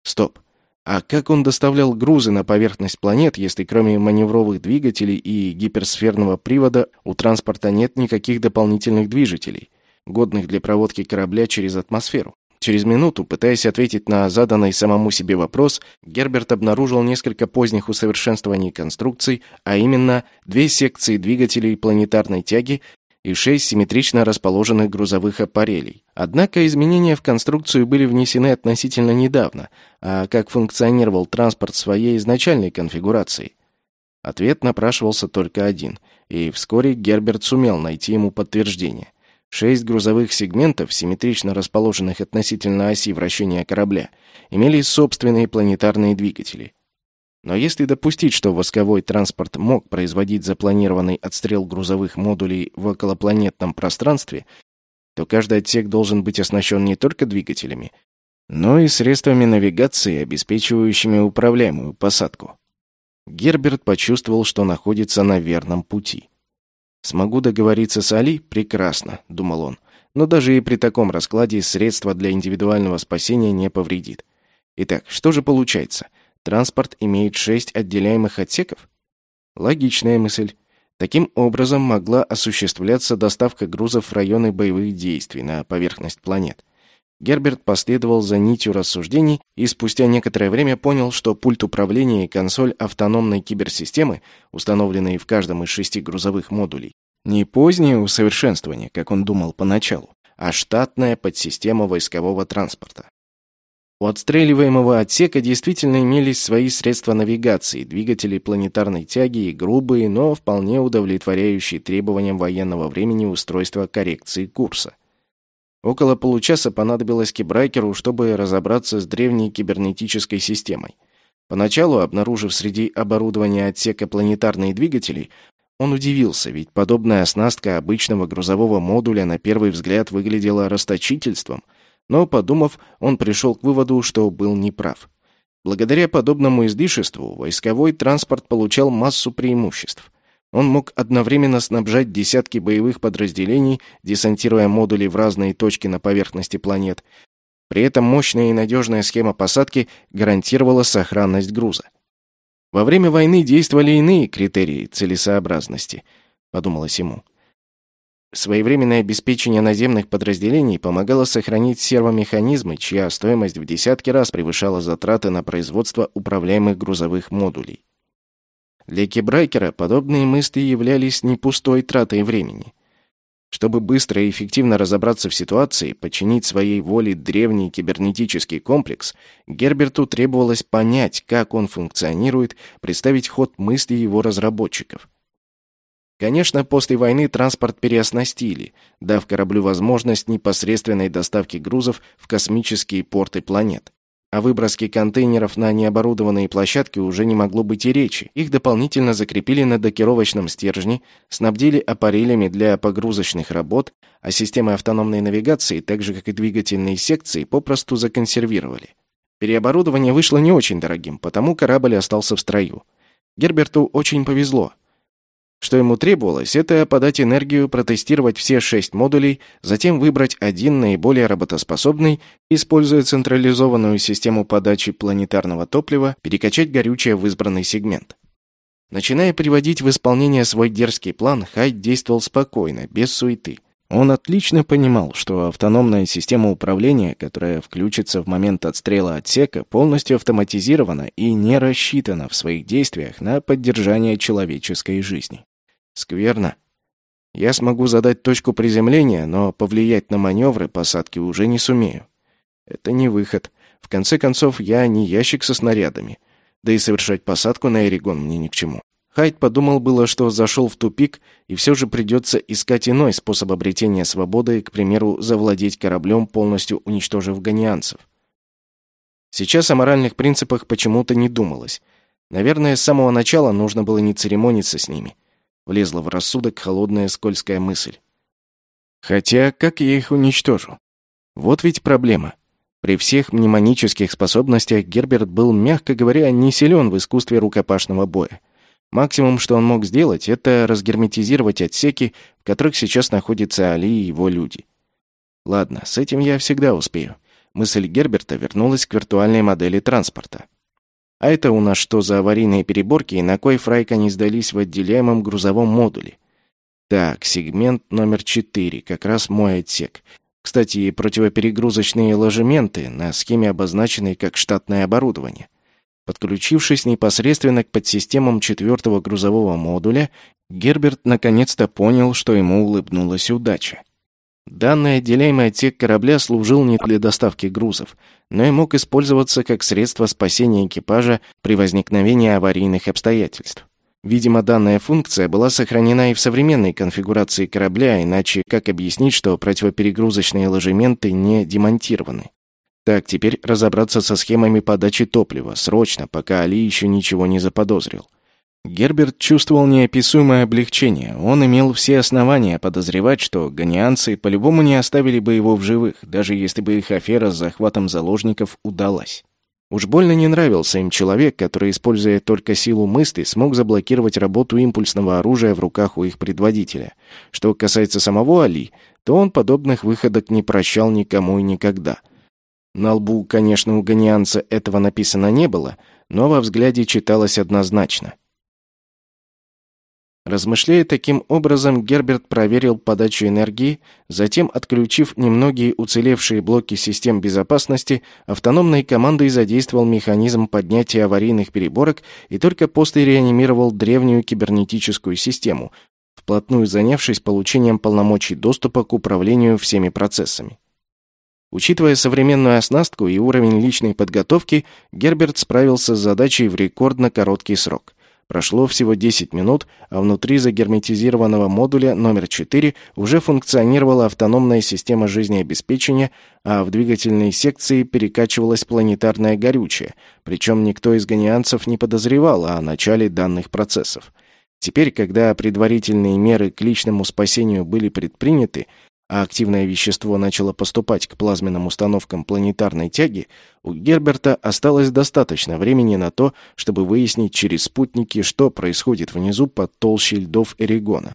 Стоп. А как он доставлял грузы на поверхность планет, если кроме маневровых двигателей и гиперсферного привода у транспорта нет никаких дополнительных движителей? годных для проводки корабля через атмосферу. Через минуту, пытаясь ответить на заданный самому себе вопрос, Герберт обнаружил несколько поздних усовершенствований конструкций, а именно две секции двигателей планетарной тяги и шесть симметрично расположенных грузовых аппарелей. Однако изменения в конструкцию были внесены относительно недавно, а как функционировал транспорт своей изначальной конфигурации? Ответ напрашивался только один, и вскоре Герберт сумел найти ему подтверждение. Шесть грузовых сегментов, симметрично расположенных относительно оси вращения корабля, имели собственные планетарные двигатели. Но если допустить, что восковой транспорт мог производить запланированный отстрел грузовых модулей в околопланетном пространстве, то каждый отсек должен быть оснащен не только двигателями, но и средствами навигации, обеспечивающими управляемую посадку. Герберт почувствовал, что находится на верном пути. «Смогу договориться с Али? Прекрасно», — думал он. «Но даже и при таком раскладе средства для индивидуального спасения не повредит. Итак, что же получается? Транспорт имеет шесть отделяемых отсеков? Логичная мысль. Таким образом могла осуществляться доставка грузов в районы боевых действий на поверхность планет. Герберт последовал за нитью рассуждений и спустя некоторое время понял, что пульт управления и консоль автономной киберсистемы, установленные в каждом из шести грузовых модулей, не позднее усовершенствование, как он думал поначалу, а штатная подсистема войскового транспорта. У отстреливаемого отсека действительно имелись свои средства навигации, двигатели планетарной тяги и грубые, но вполне удовлетворяющие требованиям военного времени устройства коррекции курса. Около получаса понадобилось Кибрайкеру, чтобы разобраться с древней кибернетической системой. Поначалу, обнаружив среди оборудования отсека планетарные двигатели, он удивился, ведь подобная оснастка обычного грузового модуля на первый взгляд выглядела расточительством, но, подумав, он пришел к выводу, что был неправ. Благодаря подобному излишеству войсковой транспорт получал массу преимуществ – он мог одновременно снабжать десятки боевых подразделений, десантируя модули в разные точки на поверхности планет. При этом мощная и надежная схема посадки гарантировала сохранность груза. Во время войны действовали иные критерии целесообразности, подумалось ему. Своевременное обеспечение наземных подразделений помогало сохранить сервомеханизмы, чья стоимость в десятки раз превышала затраты на производство управляемых грузовых модулей. Для Кибрайкера подобные мысли являлись не пустой тратой времени. Чтобы быстро и эффективно разобраться в ситуации, подчинить своей воле древний кибернетический комплекс, Герберту требовалось понять, как он функционирует, представить ход мысли его разработчиков. Конечно, после войны транспорт переоснастили, дав кораблю возможность непосредственной доставки грузов в космические порты планет. О выброске контейнеров на необорудованные площадки уже не могло быть и речи. Их дополнительно закрепили на докировочном стержне, снабдили аппарелями для погрузочных работ, а системы автономной навигации, так же как и двигательные секции, попросту законсервировали. Переоборудование вышло не очень дорогим, потому корабль остался в строю. Герберту очень повезло. Что ему требовалось, это подать энергию, протестировать все шесть модулей, затем выбрать один наиболее работоспособный, используя централизованную систему подачи планетарного топлива, перекачать горючее в избранный сегмент. Начиная приводить в исполнение свой дерзкий план, Хайд действовал спокойно, без суеты. Он отлично понимал, что автономная система управления, которая включится в момент отстрела отсека, полностью автоматизирована и не рассчитана в своих действиях на поддержание человеческой жизни. Скверно. Я смогу задать точку приземления, но повлиять на маневры посадки уже не сумею. Это не выход. В конце концов, я не ящик со снарядами. Да и совершать посадку на Эригон мне ни к чему. Хайд подумал было, что зашел в тупик, и все же придется искать иной способ обретения свободы, к примеру, завладеть кораблем, полностью уничтожив ганианцев. Сейчас о моральных принципах почему-то не думалось. Наверное, с самого начала нужно было не церемониться с ними. Влезла в рассудок холодная скользкая мысль. Хотя, как я их уничтожу? Вот ведь проблема. При всех мнемонических способностях Герберт был, мягко говоря, не силен в искусстве рукопашного боя. Максимум, что он мог сделать, это разгерметизировать отсеки, в которых сейчас находятся Али и его люди. Ладно, с этим я всегда успею. Мысль Герберта вернулась к виртуальной модели транспорта. А это у нас что за аварийные переборки и на кой фрайк они сдались в отделяемом грузовом модуле? Так, сегмент номер 4, как раз мой отсек. Кстати, противоперегрузочные ложементы на схеме обозначены как штатное оборудование. Подключившись непосредственно к подсистемам четвертого грузового модуля, Герберт наконец-то понял, что ему улыбнулась удача. Данный отделяемый отсек корабля служил не для доставки грузов, но и мог использоваться как средство спасения экипажа при возникновении аварийных обстоятельств. Видимо, данная функция была сохранена и в современной конфигурации корабля, иначе как объяснить, что противоперегрузочные ложементы не демонтированы? Так, теперь разобраться со схемами подачи топлива, срочно, пока Али еще ничего не заподозрил. Герберт чувствовал неописуемое облегчение. Он имел все основания подозревать, что ганианцы по-любому не оставили бы его в живых, даже если бы их афера с захватом заложников удалась. Уж больно не нравился им человек, который, используя только силу мысли, смог заблокировать работу импульсного оружия в руках у их предводителя. Что касается самого Али, то он подобных выходок не прощал никому и никогда — на лбу, конечно, у ганианца этого написано не было, но во взгляде читалось однозначно. Размышляя таким образом, Герберт проверил подачу энергии, затем, отключив немногие уцелевшие блоки систем безопасности, автономной командой задействовал механизм поднятия аварийных переборок и только после реанимировал древнюю кибернетическую систему, вплотную занявшись получением полномочий доступа к управлению всеми процессами. Учитывая современную оснастку и уровень личной подготовки, Герберт справился с задачей в рекордно короткий срок. Прошло всего 10 минут, а внутри загерметизированного модуля номер 4 уже функционировала автономная система жизнеобеспечения, а в двигательной секции перекачивалось планетарное горючее, причем никто из ганианцев не подозревал о начале данных процессов. Теперь, когда предварительные меры к личному спасению были предприняты, а активное вещество начало поступать к плазменным установкам планетарной тяги, у Герберта осталось достаточно времени на то, чтобы выяснить через спутники, что происходит внизу под толщей льдов Эригона.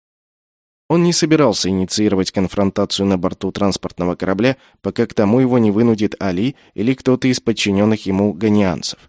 Он не собирался инициировать конфронтацию на борту транспортного корабля, пока к тому его не вынудит Али или кто-то из подчиненных ему ганианцев.